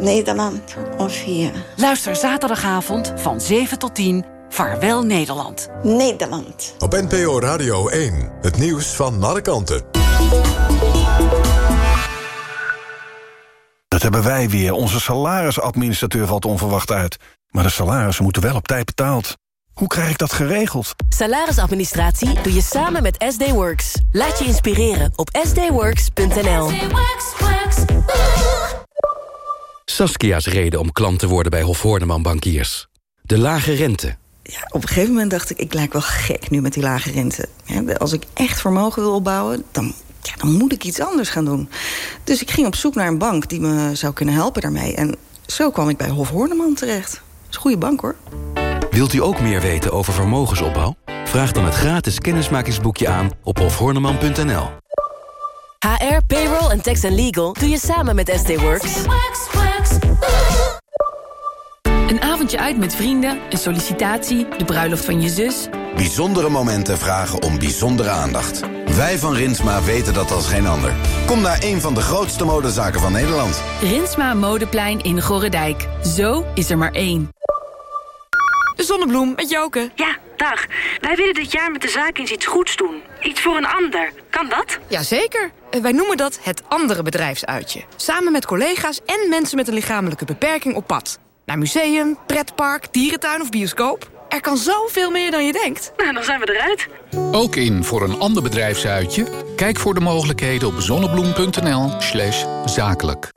Nederland of hier? Luister zaterdagavond van 7 tot 10. Vaarwel Nederland. Nederland. Op NPO Radio 1. Het nieuws van alle kanten. Dat hebben wij weer. Onze salarisadministrateur valt onverwacht uit. Maar de salarissen moeten wel op tijd betaald. Hoe krijg ik dat geregeld? Salarisadministratie doe je samen met SD Works. Laat je inspireren op sdworks.nl. Saskia's reden om klant te worden bij Hof Horneman Bankiers. De lage rente. Op een gegeven moment dacht ik, ik lijk wel gek nu met die lage rente. Hè, Als ik echt vermogen wil opbouwen, dan, ja, dan moet ik iets anders gaan doen. Dus ik ging op zoek naar een bank die me zou kunnen helpen daarmee. En zo kwam ik bij Hof Horneman terecht. Dat is een goede bank, hoor. Wilt u ook meer weten over vermogensopbouw? Vraag dan het gratis kennismakingsboekje aan op hofhorneman.nl. HR, payroll en tax and legal doe je samen met SD Works. Een avondje uit met vrienden, een sollicitatie, de bruiloft van je zus. Bijzondere momenten vragen om bijzondere aandacht. Wij van Rinsma weten dat als geen ander. Kom naar een van de grootste modezaken van Nederland. Rinsma Modeplein in Gorredijk. Zo is er maar één. De zonnebloem met Joke. Ja, Dag. Wij willen dit jaar met de zaak eens iets goeds doen. Iets voor een ander. Kan dat? Jazeker. Eh, Wij noemen dat het andere bedrijfsuitje. Samen met collega's en mensen met een lichamelijke beperking op pad. Naar museum, pretpark, dierentuin of bioscoop. Er kan zoveel meer dan je denkt. Nou, dan zijn we eruit. Ook in voor een ander bedrijfsuitje? Kijk voor de mogelijkheden op zonnebloem.nl slash zakelijk.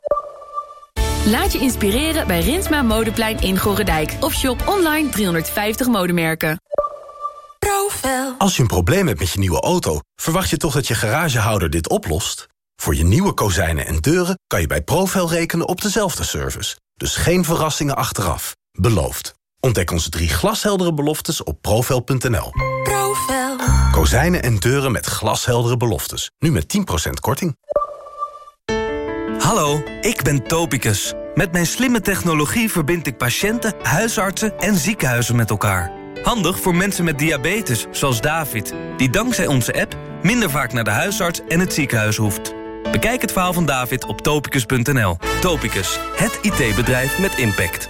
Laat je inspireren bij Rinsma Modeplein in Gorredijk. Of shop online 350 modemerken. Als je een probleem hebt met je nieuwe auto... verwacht je toch dat je garagehouder dit oplost? Voor je nieuwe kozijnen en deuren kan je bij Profel rekenen op dezelfde service. Dus geen verrassingen achteraf. Beloofd. Ontdek onze drie glasheldere beloftes op profel.nl. Profel. Kozijnen en deuren met glasheldere beloftes. Nu met 10% korting. Hallo, ik ben Topicus. Met mijn slimme technologie verbind ik patiënten, huisartsen en ziekenhuizen met elkaar. Handig voor mensen met diabetes, zoals David... die dankzij onze app minder vaak naar de huisarts en het ziekenhuis hoeft. Bekijk het verhaal van David op topicus.nl. Topicus, het IT-bedrijf met impact.